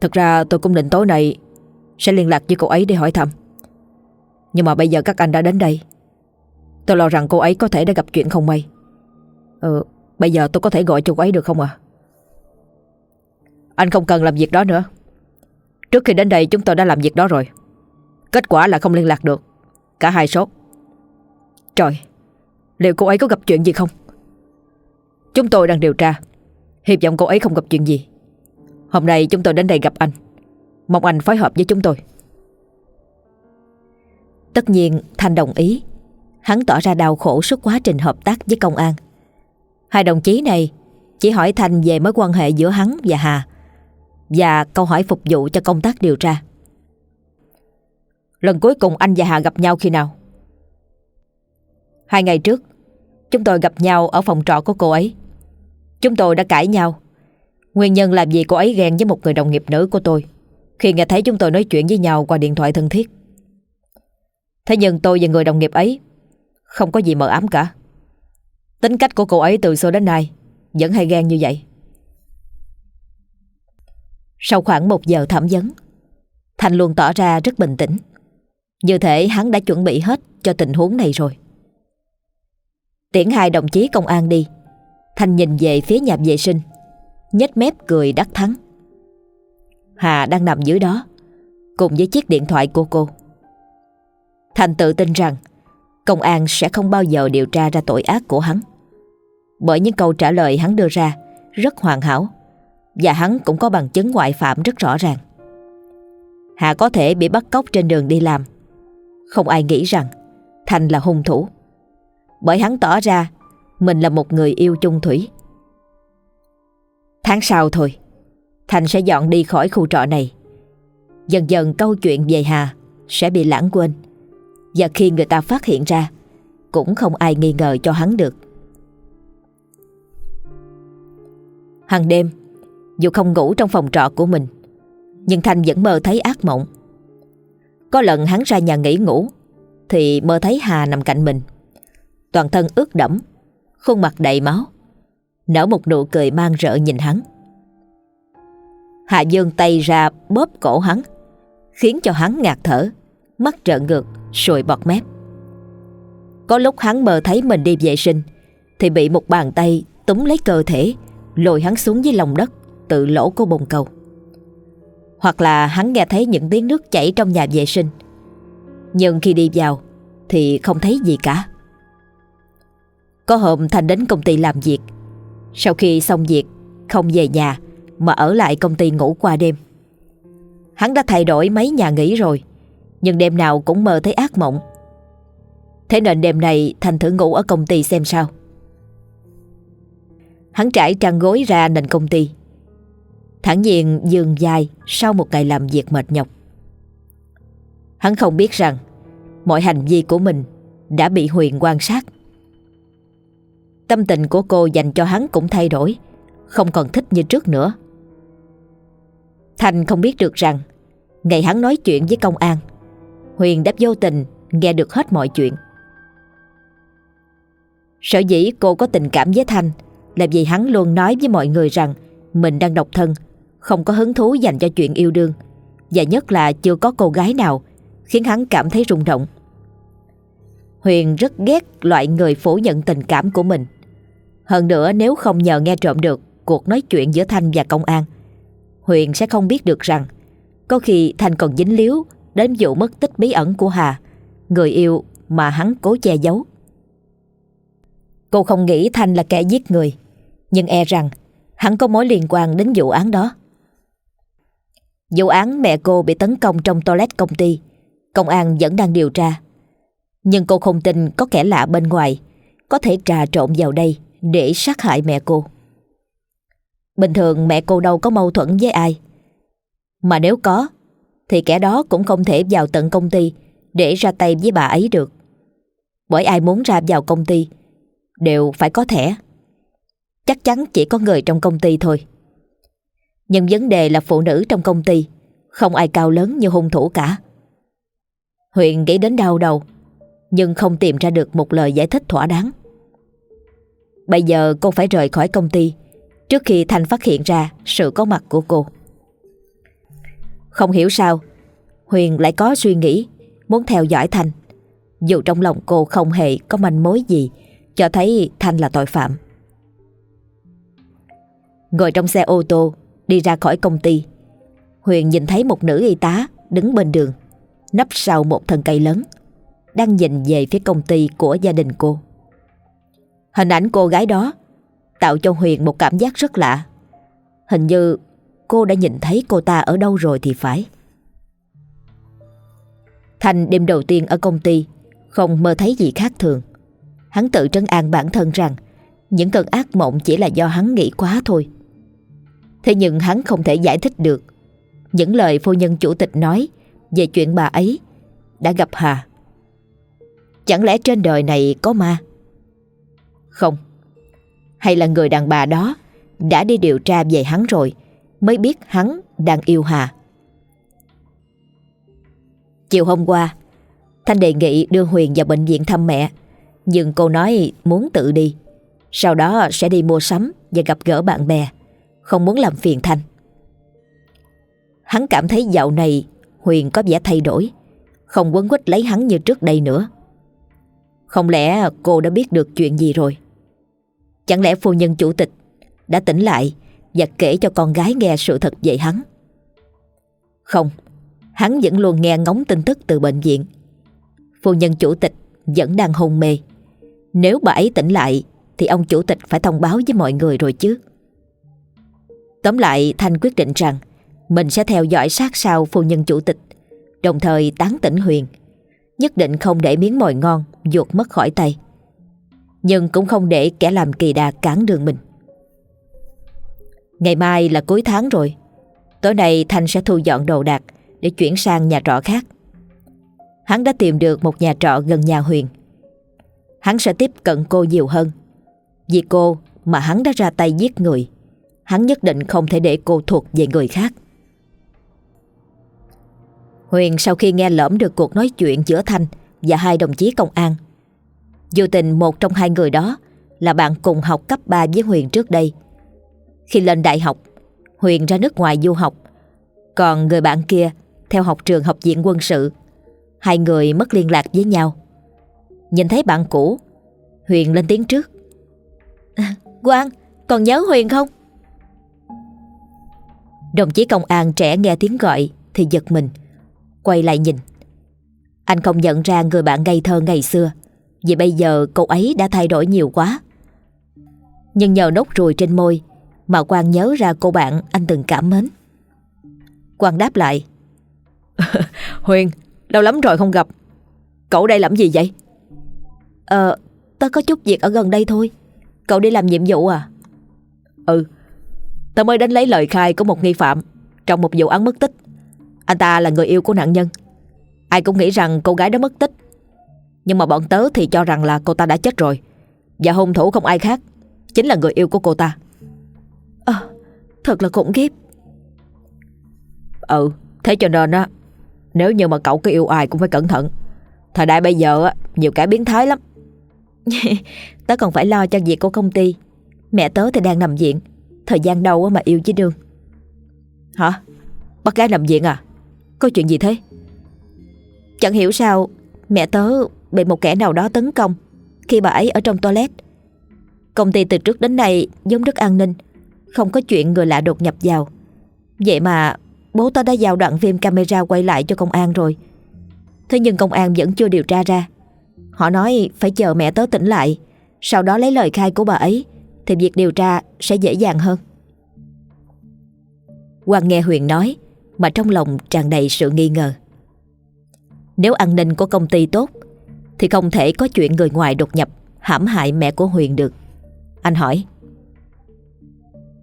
Thật ra tôi cũng định tối nay Sẽ liên lạc với cô ấy để hỏi thăm. Nhưng mà bây giờ các anh đã đến đây. Tôi lo rằng cô ấy có thể đã gặp chuyện không may. Ừ Bây giờ tôi có thể gọi cho cô ấy được không ạ? Anh không cần làm việc đó nữa. Trước khi đến đây chúng tôi đã làm việc đó rồi. Kết quả là không liên lạc được. Cả hai số Trời Liệu cô ấy có gặp chuyện gì không? Chúng tôi đang điều tra. Hy vọng cô ấy không gặp chuyện gì. Hôm nay chúng tôi đến đây gặp anh. Mong anh phối hợp với chúng tôi. Tất nhiên, Thanh đồng ý. Hắn tỏ ra đau khổ suốt quá trình hợp tác với công an. Hai đồng chí này Chỉ hỏi Thanh về mối quan hệ giữa hắn và Hà Và câu hỏi phục vụ cho công tác điều tra. Lần cuối cùng anh và Hà gặp nhau khi nào? Hai ngày trước Chúng tôi gặp nhau ở phòng trọ của cô ấy. Chúng tôi đã cãi nhau. Nguyên nhân là vì cô ấy ghen với một người đồng nghiệp nữ của tôi? Khi nghe thấy chúng tôi nói chuyện với nhau qua điện thoại thân thiết. Thế nhưng tôi và người đồng nghiệp ấy Không có gì mờ ám cả. Tính cách của cô ấy từ xưa đến nay Vẫn hay ghen như vậy. Sau khoảng một giờ thẩm vấn Thành luôn tỏ ra rất bình tĩnh. Như thể hắn đã chuẩn bị hết cho tình huống này rồi. Tiễn hai đồng chí công an đi. Thanh nhìn về phía nhà vệ sinh. Nhếch mép cười đắc thắng. Hà đang nằm dưới đó, Cùng với chiếc điện thoại của cô. Thành tự tin rằng, Công an sẽ không bao giờ điều tra ra tội ác của hắn. Bởi những câu trả lời hắn đưa ra Rất hoàn hảo, Và hắn cũng có bằng chứng ngoại phạm rất rõ ràng. Hà có thể bị bắt cóc trên đường đi làm. Không ai nghĩ rằng Thành là hung thủ. Bởi hắn tỏ ra Mình là một người yêu chung thủy. Tháng sau thôi, Thành sẽ dọn đi khỏi khu trọ này. Dần dần câu chuyện về Hà Sẽ bị lãng quên. Và khi người ta phát hiện ra, Cũng không ai nghi ngờ cho hắn được. Hằng đêm, Dù không ngủ trong phòng trọ của mình, Nhưng thành vẫn mơ thấy ác mộng. Có lần hắn ra nhà nghỉ ngủ, Thì mơ thấy Hà nằm cạnh mình. Toàn thân ướt đẫm, Khuôn mặt đầy máu, Nở một nụ cười mang rợ nhìn hắn. Hạ dương tay ra bóp cổ hắn, Khiến cho hắn ngạt thở, Mắt trợn ngược, sùi bọt mép. Có lúc hắn mơ thấy mình đi vệ sinh, Thì bị một bàn tay túm lấy cơ thể, Lôi hắn xuống dưới lòng đất, Tự lỗ của bồn cầu. Hoặc là hắn nghe thấy những tiếng nước chảy trong nhà vệ sinh. Nhưng khi đi vào, Thì không thấy gì cả. Có hôm Thành đến công ty làm việc. Sau khi xong việc, Không về nhà, Mà ở lại công ty ngủ qua đêm. Hắn đã thay đổi mấy nhà nghỉ rồi, Nhưng đêm nào cũng mơ thấy ác mộng. Thế nên đêm này Thành thử ngủ ở công ty xem sao. Hắn trải trăng gối ra nền công ty. Thẳng nhiên dường dài Sau một ngày làm việc mệt nhọc. Hắn không biết rằng Mọi hành vi của mình Đã bị Huyền quan sát. Tâm tình của cô dành cho hắn cũng thay đổi, Không còn thích như trước nữa. Thành không biết được rằng, Ngày hắn nói chuyện với công an, Huyền đã vô tình nghe được hết mọi chuyện. Sở dĩ cô có tình cảm với Thanh Là vì hắn luôn nói với mọi người rằng Mình đang độc thân, Không có hứng thú dành cho chuyện yêu đương, Và nhất là chưa có cô gái nào Khiến hắn cảm thấy rung động. Huyền rất ghét loại người phủ nhận tình cảm của mình. Hơn nữa, nếu không nhờ nghe trộm được Cuộc nói chuyện giữa Thanh và công an, Huyền sẽ không biết được rằng Có khi Thanh còn dính líu Đến vụ mất tích bí ẩn của Hà, Người yêu mà hắn cố che giấu. Cô không nghĩ Thanh là kẻ giết người, Nhưng e rằng Hắn có mối liên quan đến vụ án đó. Vụ án mẹ cô bị tấn công trong toilet công ty, Công an vẫn đang điều tra. Nhưng cô không tin có kẻ lạ bên ngoài Có thể trà trộn vào đây. Để sát hại mẹ cô. Bình thường mẹ cô đâu có mâu thuẫn với ai. Mà nếu có, Thì kẻ đó cũng không thể vào tận công ty Để ra tay với bà ấy được. Bởi ai muốn ra vào công ty Đều phải có thẻ. Chắc chắn chỉ có người trong công ty thôi. Nhưng vấn đề là phụ nữ trong công ty Không ai cao lớn như hung thủ cả. Huyền nghĩ đến đau đầu, Nhưng không tìm ra được một lời giải thích thỏa đáng. Bây giờ cô phải rời khỏi công ty, Trước khi thành phát hiện ra sự có mặt của cô. Không hiểu sao, Huyền lại có suy nghĩ, Muốn theo dõi thành. Dù trong lòng cô không hề có manh mối gì, Cho thấy thành là tội phạm. Ngồi trong xe ô tô, Đi ra khỏi công ty, Huyền nhìn thấy một nữ y tá Đứng bên đường, Nấp sau một thân cây lớn, Đang nhìn về phía công ty của gia đình cô. Hình ảnh cô gái đó Tạo cho Huyền một cảm giác rất lạ. Hình như cô đã nhìn thấy cô ta ở đâu rồi thì phải. Thành đêm đầu tiên ở công ty, Không mơ thấy gì khác thường. Hắn tự trấn an bản thân rằng Những cơn ác mộng chỉ là do hắn nghĩ quá thôi. Thế nhưng hắn không thể giải thích được. Những lời phu nhân chủ tịch nói Về chuyện bà ấy Đã gặp Hà. Chẳng lẽ trên đời này có ma? Không? Hay là người đàn bà đó Đã đi điều tra về hắn rồi, Mới biết hắn đang yêu Hà? Chiều hôm qua, Thanh đề nghị đưa Huyền vào bệnh viện thăm mẹ, Nhưng cô nói muốn tự đi. Sau đó sẽ đi mua sắm Và gặp gỡ bạn bè, Không muốn làm phiền Thanh. Hắn cảm thấy dạo này Huyền có vẻ thay đổi, Không quấn quýt lấy hắn như trước đây nữa. Không lẽ cô đã biết được chuyện gì rồi? Chẳng lẽ phu nhân chủ tịch Đã tỉnh lại Và kể cho con gái nghe sự thật về hắn? Không, Hắn vẫn luôn nghe ngóng tin tức từ bệnh viện. Phu nhân chủ tịch vẫn đang hôn mê. Nếu bà ấy tỉnh lại Thì ông chủ tịch phải thông báo với mọi người rồi chứ. Tóm lại, Thanh quyết định rằng Mình sẽ theo dõi sát sao phu nhân chủ tịch, Đồng thời tán tỉnh Huyền, Nhất định không để miếng mồi ngon Ruột mất khỏi tay. Nhưng cũng không để kẻ làm kỳ đà cản đường mình Ngày mai là cuối tháng rồi Tối nay Thanh sẽ thu dọn đồ đạc để chuyển sang nhà trọ khác. Hắn đã tìm được một nhà trọ gần nhà Huyền. Hắn sẽ tiếp cận cô nhiều hơn. Vì cô mà hắn đã ra tay giết người. Hắn nhất định không thể để cô thuộc về người khác. Huyền sau khi nghe lỡm được cuộc nói chuyện giữa Thanh và hai đồng chí công an. Dù tình một trong hai người đó là bạn cùng học cấp 3 với Huyền trước đây. Khi lên đại học, Huyền ra nước ngoài du học. Còn người bạn kia theo học trường học viện quân sự. Hai người mất liên lạc với nhau. Nhìn thấy bạn cũ, Huyền lên tiếng trước. À, Quang, còn nhớ Huyền không? Đồng chí công an trẻ nghe tiếng gọi thì giật mình, quay lại nhìn. Anh không nhận ra người bạn ngây thơ ngày xưa, vì bây giờ cô ấy đã thay đổi nhiều quá. Nhưng nhờ nốt ruồi trên môi mà Quang nhớ ra cô bạn anh từng cảm mến. Quang đáp lại. Huyền, lâu lắm rồi không gặp Cậu đây làm gì vậy? Ờ, tớ có chút việc ở gần đây thôi Cậu đi làm nhiệm vụ à? Ừ, tớ mới đến lấy lời khai của một nghi phạm Trong một vụ án mất tích Anh ta là người yêu của nạn nhân Ai cũng nghĩ rằng cô gái đó mất tích Nhưng mà bọn tớ thì cho rằng là cô ta đã chết rồi. Và hung thủ không ai khác Chính là người yêu của cô ta. À, thật là khủng khiếp. Ừ, thế cho nên á nếu như mà cậu có yêu ai cũng phải cẩn thận. Thời đại bây giờ nhiều kẻ biến thái lắm. Tớ còn phải lo cho việc của công ty. Mẹ tớ thì đang nằm viện. Thời gian đâu mà yêu với đương Hả? Bác gái nằm viện à? Có chuyện gì thế? Chẳng hiểu sao Mẹ tớ bị một kẻ nào đó tấn công. Khi bà ấy ở trong toilet, Công ty từ trước đến nay giống rất an ninh, Không có chuyện người lạ đột nhập vào. Vậy mà Bố tao đã giao đoạn phim camera quay lại cho công an rồi. Thế nhưng công an vẫn chưa điều tra ra. Họ nói phải chờ mẹ tớ tỉnh lại, Sau đó lấy lời khai của bà ấy Thì việc điều tra sẽ dễ dàng hơn. Hoàng nghe Huyền nói, Mà trong lòng tràn đầy sự nghi ngờ. Nếu an ninh của công ty tốt thì không thể có chuyện người ngoài đột nhập hãm hại mẹ của Huyền được Anh hỏi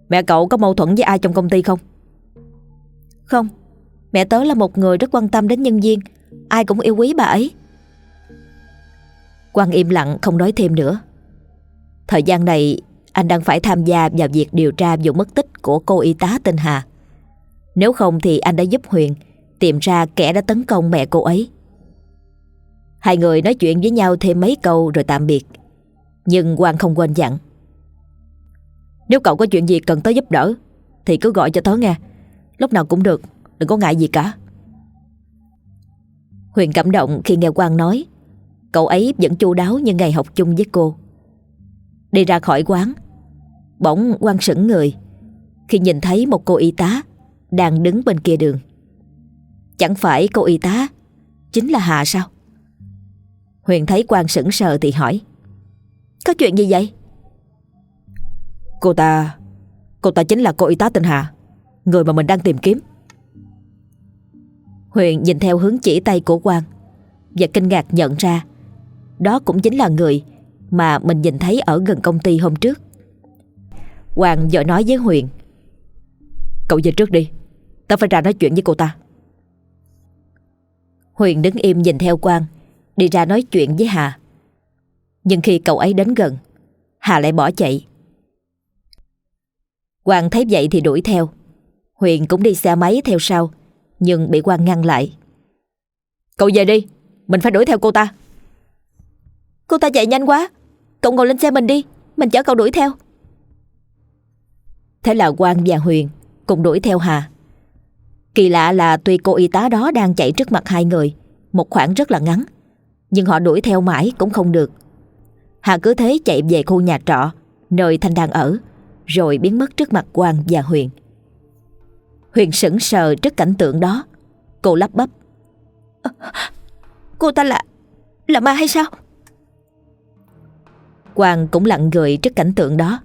Mẹ cậu có mâu thuẫn với ai trong công ty không? Không, Mẹ tớ là một người rất quan tâm đến nhân viên Ai cũng yêu quý bà ấy Quang im lặng không nói thêm nữa Thời gian này anh đang phải tham gia vào việc điều tra vụ mất tích của cô y tá tên Hà. Nếu không thì anh đã giúp Huyền tìm ra kẻ đã tấn công mẹ cô ấy. Hai người nói chuyện với nhau thêm mấy câu rồi tạm biệt. Nhưng Quang không quên dặn. Nếu cậu có chuyện gì cần tới giúp đỡ thì cứ gọi cho tớ nghe. Lúc nào cũng được, đừng có ngại gì cả. Huyền cảm động khi nghe Quang nói Cậu ấy vẫn chu đáo như ngày học chung với cô Đi ra khỏi quán Bỗng Quang sững người Khi nhìn thấy một cô y tá Đang đứng bên kia đường Chẳng phải cô y tá Chính là Hà sao Huyền thấy Quang sững sờ thì hỏi Có chuyện gì vậy? Cô ta Cô ta chính là cô y tá tên Hà Người mà mình đang tìm kiếm. Huyền nhìn theo hướng chỉ tay của Quang Và kinh ngạc nhận ra Đó cũng chính là người Mà mình nhìn thấy ở gần công ty hôm trước. Hoàng vội nói với Huyền Cậu về trước đi Tao phải ra nói chuyện với cô ta. Huyền đứng im nhìn theo Quang Đi ra nói chuyện với Hà. Nhưng khi cậu ấy đến gần Hà lại bỏ chạy. Quang thấy vậy thì đuổi theo. Huyền cũng đi xe máy theo sau Nhưng bị Quang ngăn lại. Cậu về đi Mình phải đuổi theo cô ta. Cô ta chạy nhanh quá Cậu ngồi lên xe mình đi Mình chở cậu đuổi theo. Thế là Quang và Huyền cùng đuổi theo Hà. Kỳ lạ là tuy cô y tá đó đang chạy trước mặt hai người, một khoảng rất là ngắn, nhưng họ đuổi theo mãi cũng không được. Hà cứ thế chạy về khu nhà trọ, nơi Thanh đang ở, rồi biến mất trước mặt Quang và Huyền. Huyền sững sờ trước cảnh tượng đó, cô lắp bắp. cô ta là... là ma hay sao? Quang cũng lặng người trước cảnh tượng đó.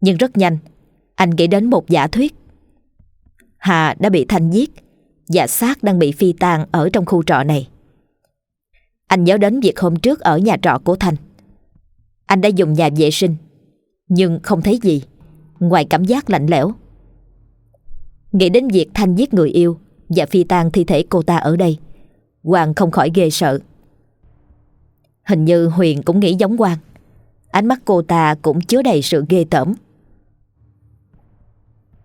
Nhưng rất nhanh, anh nghĩ đến một giả thuyết. Hà đã bị Thanh giết và xác đang bị phi tang ở trong khu trọ này. Anh nhớ đến việc hôm trước ở nhà trọ của Thanh. Anh đã dùng nhà vệ sinh nhưng không thấy gì ngoài cảm giác lạnh lẽo. Nghĩ đến việc Thanh giết người yêu và phi tang thi thể cô ta ở đây, Hoàng không khỏi ghê sợ. Hình như Huyền cũng nghĩ giống Hoàng. Ánh mắt cô ta cũng chứa đầy sự ghê tởm.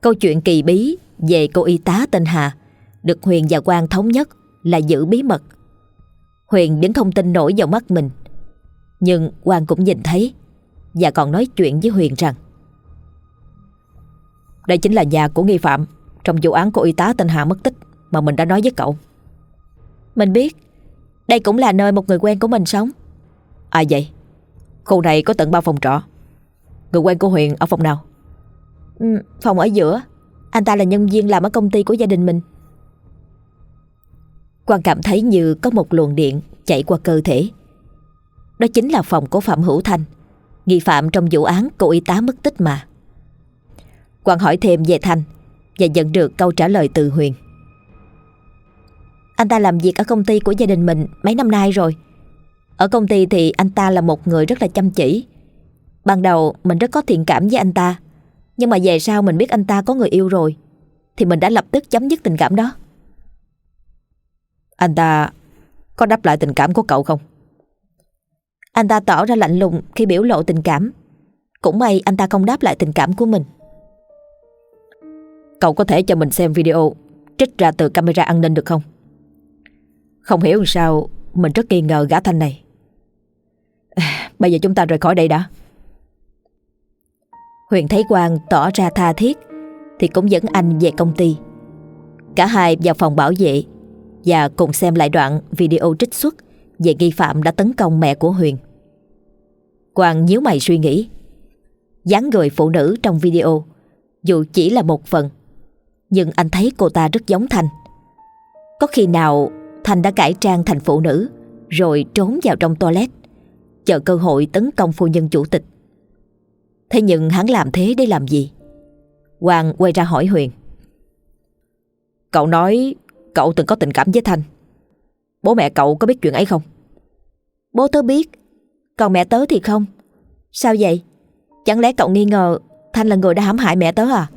Câu chuyện kỳ bí về cô y tá tên Hà được Huyền và Quang thống nhất là giữ bí mật. Huyền đến thông tin nổi vào mắt mình. Nhưng Quang cũng nhìn thấy và còn nói chuyện với Huyền rằng Đây chính là nhà của nghi phạm trong vụ án của y tá tên Hạ mất tích mà mình đã nói với cậu. Mình biết, đây cũng là nơi một người quen của mình sống. Ai vậy? Khu này có tận bao phòng trọ. Người quen của Huyền ở phòng nào? Ừ, phòng ở giữa Anh ta là nhân viên làm ở công ty của gia đình mình Quang cảm thấy như có một luồng điện chạy qua cơ thể. Đó chính là phòng của Phạm Hữu Thanh. Nghi phạm trong vụ án, cô y tá mất tích mà. Quang hỏi thêm về Thanh Và nhận được câu trả lời từ Huyền. Anh ta làm việc ở công ty của gia đình mình mấy năm nay rồi. Ở công ty thì anh ta là một người rất là chăm chỉ. Ban đầu mình rất có thiện cảm với anh ta, nhưng mà về sau mình biết anh ta có người yêu rồi, Thì mình đã lập tức chấm dứt tình cảm đó. Anh ta có đáp lại tình cảm của cậu không? Anh ta tỏ ra lạnh lùng khi biểu lộ tình cảm. Cũng may anh ta không đáp lại tình cảm của mình. Cậu có thể cho mình xem video Trích ra từ camera an ninh được không? Không hiểu sao Mình rất nghi ngờ gã thanh này. Bây giờ chúng ta rời khỏi đây đã. Huyền thấy Quang tỏ ra tha thiết Thì cũng dẫn anh về công ty. Cả hai vào phòng bảo vệ. Và cùng xem lại đoạn video trích xuất Về nghi phạm đã tấn công mẹ của Huyền Quang nhíu mày suy nghĩ dáng người phụ nữ trong video, Dù chỉ là một phần, Nhưng anh thấy cô ta rất giống Thanh Có khi nào Thanh đã cải trang thành phụ nữ, Rồi trốn vào trong toilet, Chờ cơ hội tấn công phu nhân chủ tịch Thế nhưng hắn làm thế để làm gì? Hoàng quay ra hỏi Huyền. Cậu nói cậu từng có tình cảm với Thanh. Bố mẹ cậu có biết chuyện ấy không? Bố tớ biết, còn mẹ tớ thì không. Sao vậy? Chẳng lẽ cậu nghi ngờ Thanh là người đã hãm hại mẹ tớ à?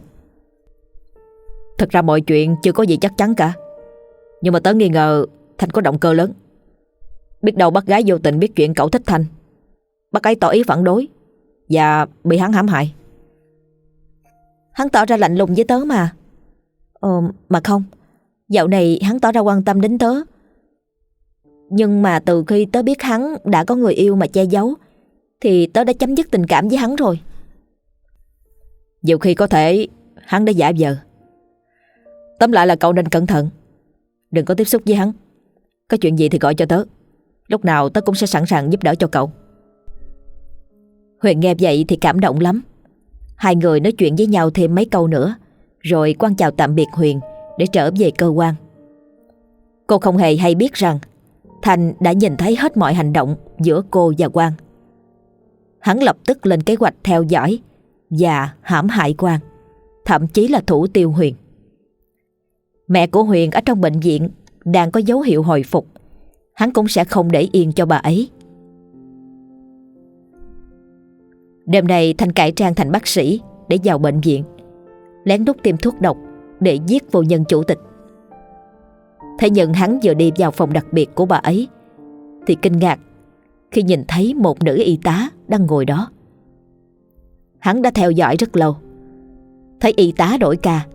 Thật ra mọi chuyện chưa có gì chắc chắn cả Nhưng mà tớ nghi ngờ Thanh có động cơ lớn Biết đâu bác gái vô tình biết chuyện cậu thích Thanh Bác ấy tỏ ý phản đối Và bị hắn hãm hại Hắn tỏ ra lạnh lùng với tớ mà Ờ mà không Dạo này hắn tỏ ra quan tâm đến tớ. Nhưng mà từ khi tớ biết hắn đã có người yêu mà che giấu, Thì tớ đã chấm dứt tình cảm với hắn rồi. Nhiều khi có thể hắn đã giả vờ. Tóm lại là cậu nên cẩn thận. Đừng có tiếp xúc với hắn. Có chuyện gì thì gọi cho tớ. Lúc nào tớ cũng sẽ sẵn sàng giúp đỡ cho cậu. Huyền nghe vậy thì cảm động lắm. Hai người nói chuyện với nhau thêm mấy câu nữa, Rồi quan chào tạm biệt Huyền. Để trở về cơ quan. Cô không hề hay biết rằng Thành đã nhìn thấy hết mọi hành động Giữa cô và Quang. Hắn lập tức lên kế hoạch theo dõi Và hãm hại Quang, Thậm chí là thủ tiêu Huyền. Mẹ của Huyền ở trong bệnh viện Đang có dấu hiệu hồi phục. Hắn cũng sẽ không để yên cho bà ấy. Đêm nay Thanh cải trang thành bác sĩ Để vào bệnh viện, Lén đút tiêm thuốc độc để giết vô nhân chủ tịch. Thế nhưng hắn vừa đi vào phòng đặc biệt của bà ấy, Thì kinh ngạc Khi nhìn thấy một nữ y tá Đang ngồi đó. Hắn đã theo dõi rất lâu, Thấy y tá đổi ca,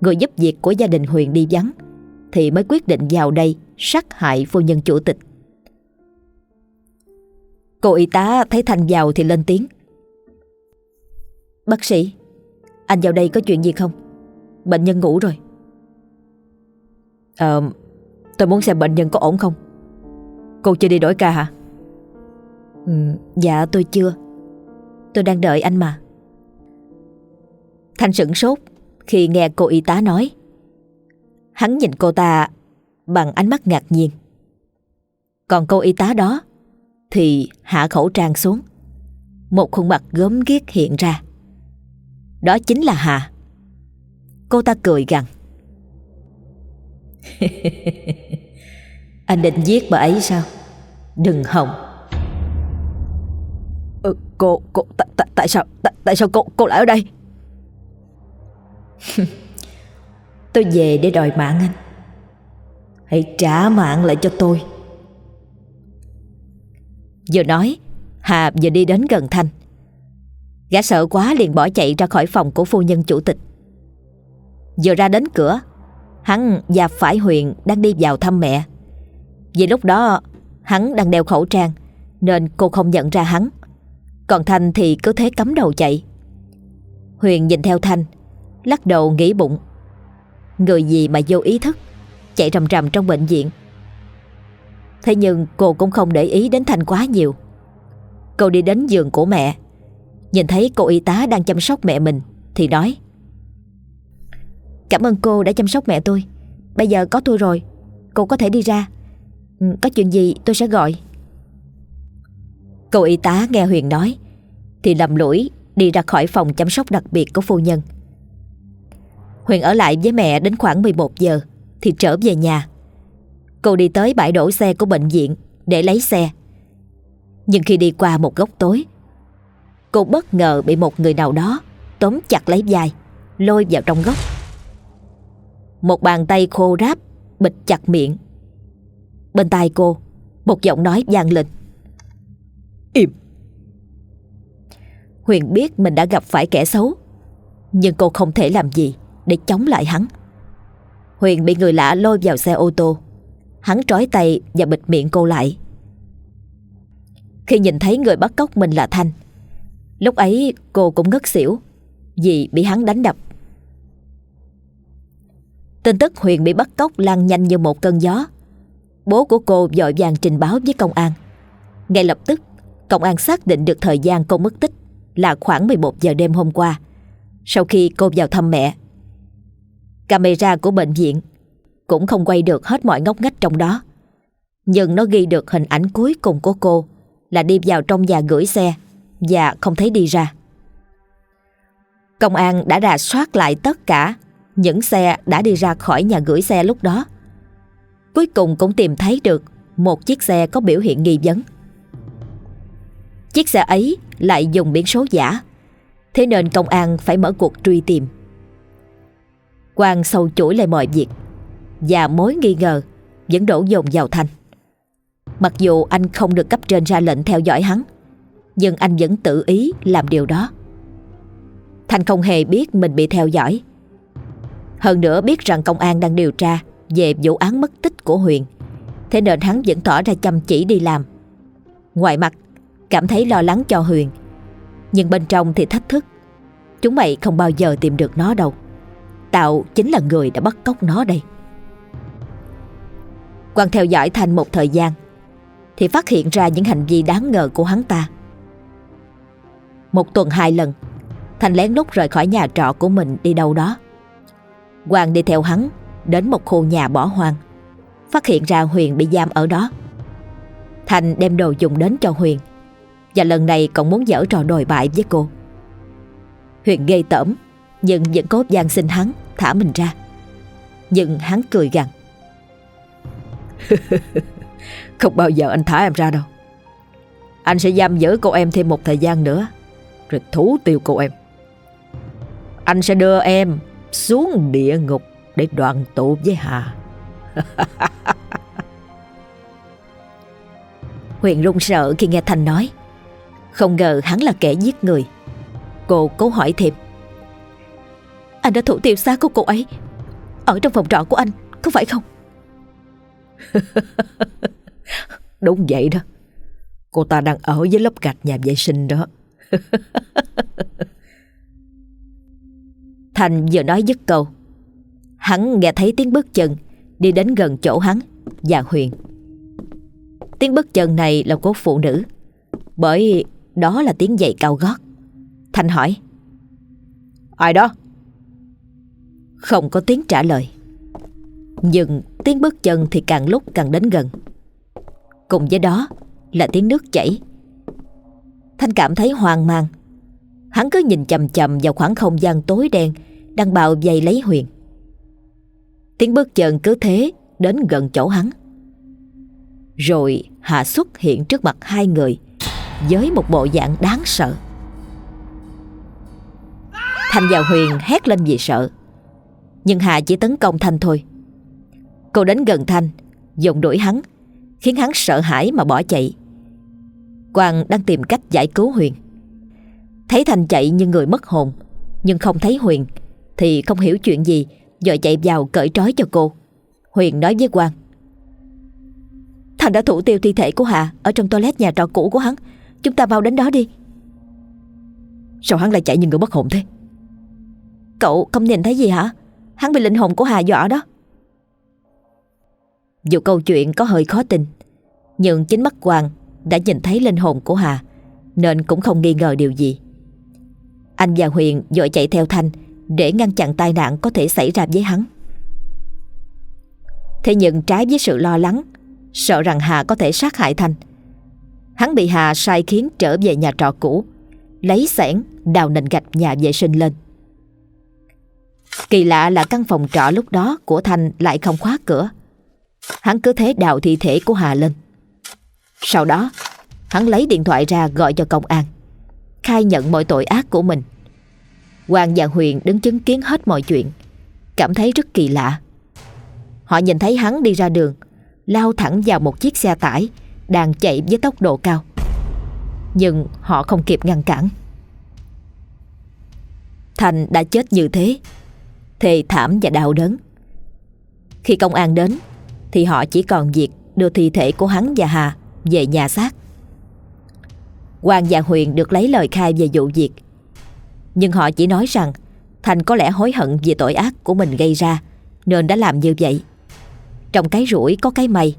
Người giúp việc của gia đình Huyền đi vắng, Thì mới quyết định vào đây Sát hại phu nhân chủ tịch. Cô y tá thấy Thanh vào thì lên tiếng. Bác sĩ, Anh vào đây có chuyện gì không? Bệnh nhân ngủ rồi. Ờ Tôi muốn xem bệnh nhân có ổn không? Cô chưa đi đổi ca hả? Ừ, Dạ tôi chưa. Tôi đang đợi anh mà. Thanh sửng sốt Khi nghe cô y tá nói. Hắn nhìn cô ta Bằng ánh mắt ngạc nhiên. Còn cô y tá đó Thì hạ khẩu trang xuống. Một khuôn mặt gớm ghiếc hiện ra. Đó chính là Hà Cô ta cười gằn. Anh định giết bà ấy sao? Đừng hòng. Ừ, Cô, cô tại, tại, tại sao tại, tại sao cô, cô lại ở đây? Tôi về để đòi mạng anh. Hãy trả mạng lại cho tôi. Vừa nói Hà vừa đi đến gần Thanh. Gã sợ quá liền bỏ chạy ra khỏi phòng của phu nhân chủ tịch Vừa ra đến cửa. Hắn và phải Huyền đang đi vào thăm mẹ. Vì lúc đó, hắn đang đeo khẩu trang, Nên cô không nhận ra hắn. Còn Thanh thì cứ thế cắm đầu chạy. Huyền nhìn theo Thanh, Lắc đầu nghĩ bụng. Người gì mà vô ý thức, Chạy rầm rầm trong bệnh viện. Thế nhưng cô cũng không để ý đến Thanh quá nhiều. Cô đi đến giường của mẹ, Nhìn thấy cô y tá đang chăm sóc mẹ mình, Thì nói Cảm ơn cô đã chăm sóc mẹ tôi. Bây giờ có tôi rồi, Cô có thể đi ra. Ừ, có chuyện gì tôi sẽ gọi. Cô y tá nghe Huyền nói, Thì lầm lũi đi ra khỏi phòng chăm sóc đặc biệt của phu nhân. Huyền ở lại với mẹ đến khoảng 11 giờ, Thì trở về nhà. Cô đi tới bãi đổ xe của bệnh viện Để lấy xe. Nhưng khi đi qua một góc tối, Cô bất ngờ bị một người nào đó Tóm chặt lấy vai, Lôi vào trong góc. Một bàn tay khô ráp, Bịt chặt miệng. Bên tai cô, Một giọng nói gian lịch Im. Huyền biết mình đã gặp phải kẻ xấu, Nhưng cô không thể làm gì Để chống lại hắn. Huyền bị người lạ lôi vào xe ô tô. Hắn trói tay và bịt miệng cô lại. Khi nhìn thấy người bắt cóc mình là Thanh, Lúc ấy cô cũng ngất xỉu Vì bị hắn đánh đập. Tin tức Huyền bị bắt cóc lan nhanh như một cơn gió. Bố của cô dội vàng trình báo với công an. Ngay lập tức, Công an xác định được thời gian cô mất tích Là khoảng 11 giờ đêm hôm qua. Sau khi cô vào thăm mẹ, Camera của bệnh viện Cũng không quay được hết mọi ngóc ngách trong đó. Nhưng nó ghi được hình ảnh cuối cùng của cô Là đi vào trong nhà gửi xe và không thấy đi ra. Công an đã rà soát lại tất cả những xe đã đi ra khỏi nhà gửi xe lúc đó. Cuối cùng cũng tìm thấy được một chiếc xe có biểu hiện nghi vấn. Chiếc xe ấy lại dùng biển số giả, thế nên công an phải mở cuộc truy tìm. Quang sâu chuỗi lại mọi việc Và mối nghi ngờ Vẫn đổ dồn vào Thanh Mặc dù anh không được cấp trên ra lệnh theo dõi hắn Nhưng anh vẫn tự ý làm điều đó Thanh không hề biết mình bị theo dõi hơn nữa biết rằng công an đang điều tra Về vụ án mất tích của Huyền. Thế nên hắn vẫn tỏ ra chăm chỉ đi làm. Ngoài mặt, Cảm thấy lo lắng cho Huyền. Nhưng bên trong thì thách thức. Chúng mày không bao giờ tìm được nó đâu. Tạo chính là người đã bắt cóc nó đây. Quang theo dõi Thành một thời gian, Thì phát hiện ra những hành vi đáng ngờ của hắn ta. Một tuần hai lần Thành lén lút rời khỏi nhà trọ của mình đi đâu đó. Quang đi theo hắn Đến một khu nhà bỏ hoang, Phát hiện ra Huyền bị giam ở đó. Thành đem đồ dùng đến cho Huyền Và lần này còn muốn dở trò đồi bại với cô. Huyền ghê tởm, Nhưng vẫn cố gian xin hắn Thả mình ra. Nhưng hắn cười gằn. Không bao giờ anh thả em ra đâu. Anh sẽ giam giữ cô em thêm một thời gian nữa, Rồi thú tiêu cô em. Anh sẽ đưa em xuống địa ngục Để đoàn tụ với Hà. Huyền run sợ khi nghe Thành nói. Không ngờ hắn là kẻ giết người. Cô cố hỏi thêm. Anh đã thủ tiêu xác của cô ấy. Ở trong phòng trọ của anh Có phải không? Đúng vậy đó. Cô ta đang ở với lớp gạch nhà vệ sinh đó Thành vừa nói dứt câu. Hắn nghe thấy tiếng bước chân, Đi đến gần chỗ hắn Và Huyền. Tiếng bước chân này là của phụ nữ, Bởi đó là tiếng giày cao gót. Thành hỏi, Ai đó? Không có tiếng trả lời. Nhưng tiếng bước chân thì càng lúc càng đến gần. Cùng với đó là tiếng nước chảy. Thanh cảm thấy hoang mang. Hắn cứ nhìn chầm chầm vào khoảng không gian tối đen đang bào dày lấy Huyền. Tiếng bước chân cứ thế đến gần chỗ hắn. Rồi Hạ xuất hiện trước mặt hai người, Với một bộ dạng đáng sợ. Thanh và Huyền hét lên vì sợ, Nhưng Hà chỉ tấn công Thanh thôi. Cô đến gần Thanh, Dùng đuổi hắn, Khiến hắn sợ hãi mà bỏ chạy. Quang đang tìm cách giải cứu Huyền. Thấy Thanh chạy như người mất hồn, Nhưng không thấy Huyền thì không hiểu chuyện gì Rồi chạy vào cởi trói cho cô. Huyền nói với Quang. Thành đã thủ tiêu thi thể của Hà Ở trong toilet nhà trọ cũ của hắn. Chúng ta mau đến đó đi. Sao hắn lại chạy như người mất hồn thế? Cậu không nhìn thấy gì hả? Hắn bị linh hồn của Hà dọa đó. Dù câu chuyện có hơi khó tin, Nhưng chính mắt Hoàng Đã nhìn thấy linh hồn của Hà Nên cũng không nghi ngờ điều gì. Anh và Huyền dội chạy theo Thanh để ngăn chặn tai nạn có thể xảy ra với hắn. Thế nhưng trái với sự lo lắng Sợ rằng Hà có thể sát hại thành, Hắn bị Hà sai khiến trở về nhà trọ cũ Lấy xẻng đào nền gạch nhà vệ sinh lên. Kỳ lạ là căn phòng trọ lúc đó của thành lại không khóa cửa. Hắn cứ thế đào thi thể của Hà lên. Sau đó Hắn lấy điện thoại ra gọi cho công an Khai nhận mọi tội ác của mình. Hoàng và Huyền đứng chứng kiến hết mọi chuyện Cảm thấy rất kỳ lạ Họ nhìn thấy hắn đi ra đường lao thẳng vào một chiếc xe tải đang chạy với tốc độ cao. Nhưng họ không kịp ngăn cản. Thành đã chết như thế, thề thảm và đau đớn. Khi công an đến, thì họ chỉ còn việc đưa thi thể của hắn và Hà về nhà xác. Hoàng và Huyền được lấy lời khai về vụ việc. Nhưng họ chỉ nói rằng, Thành có lẽ hối hận về tội ác của mình gây ra, nên đã làm như vậy. Trong cái rủi có cái may.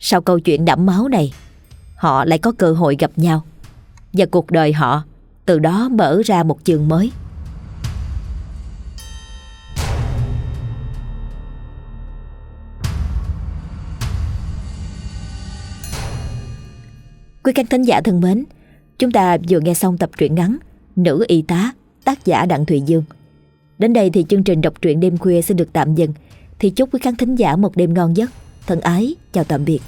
Sau câu chuyện đẫm máu này, Họ lại có cơ hội gặp nhau. Và cuộc đời họ Từ đó mở ra một chương mới. Quý khán thính giả thân mến, Chúng ta vừa nghe xong tập truyện ngắn Nữ y tá tác giả Đặng Thùy Dương Đến đây thì chương trình đọc truyện đêm khuya sẽ được tạm dừng thì chúc quý khán thính giả một đêm ngon giấc. Thân ái, chào tạm biệt.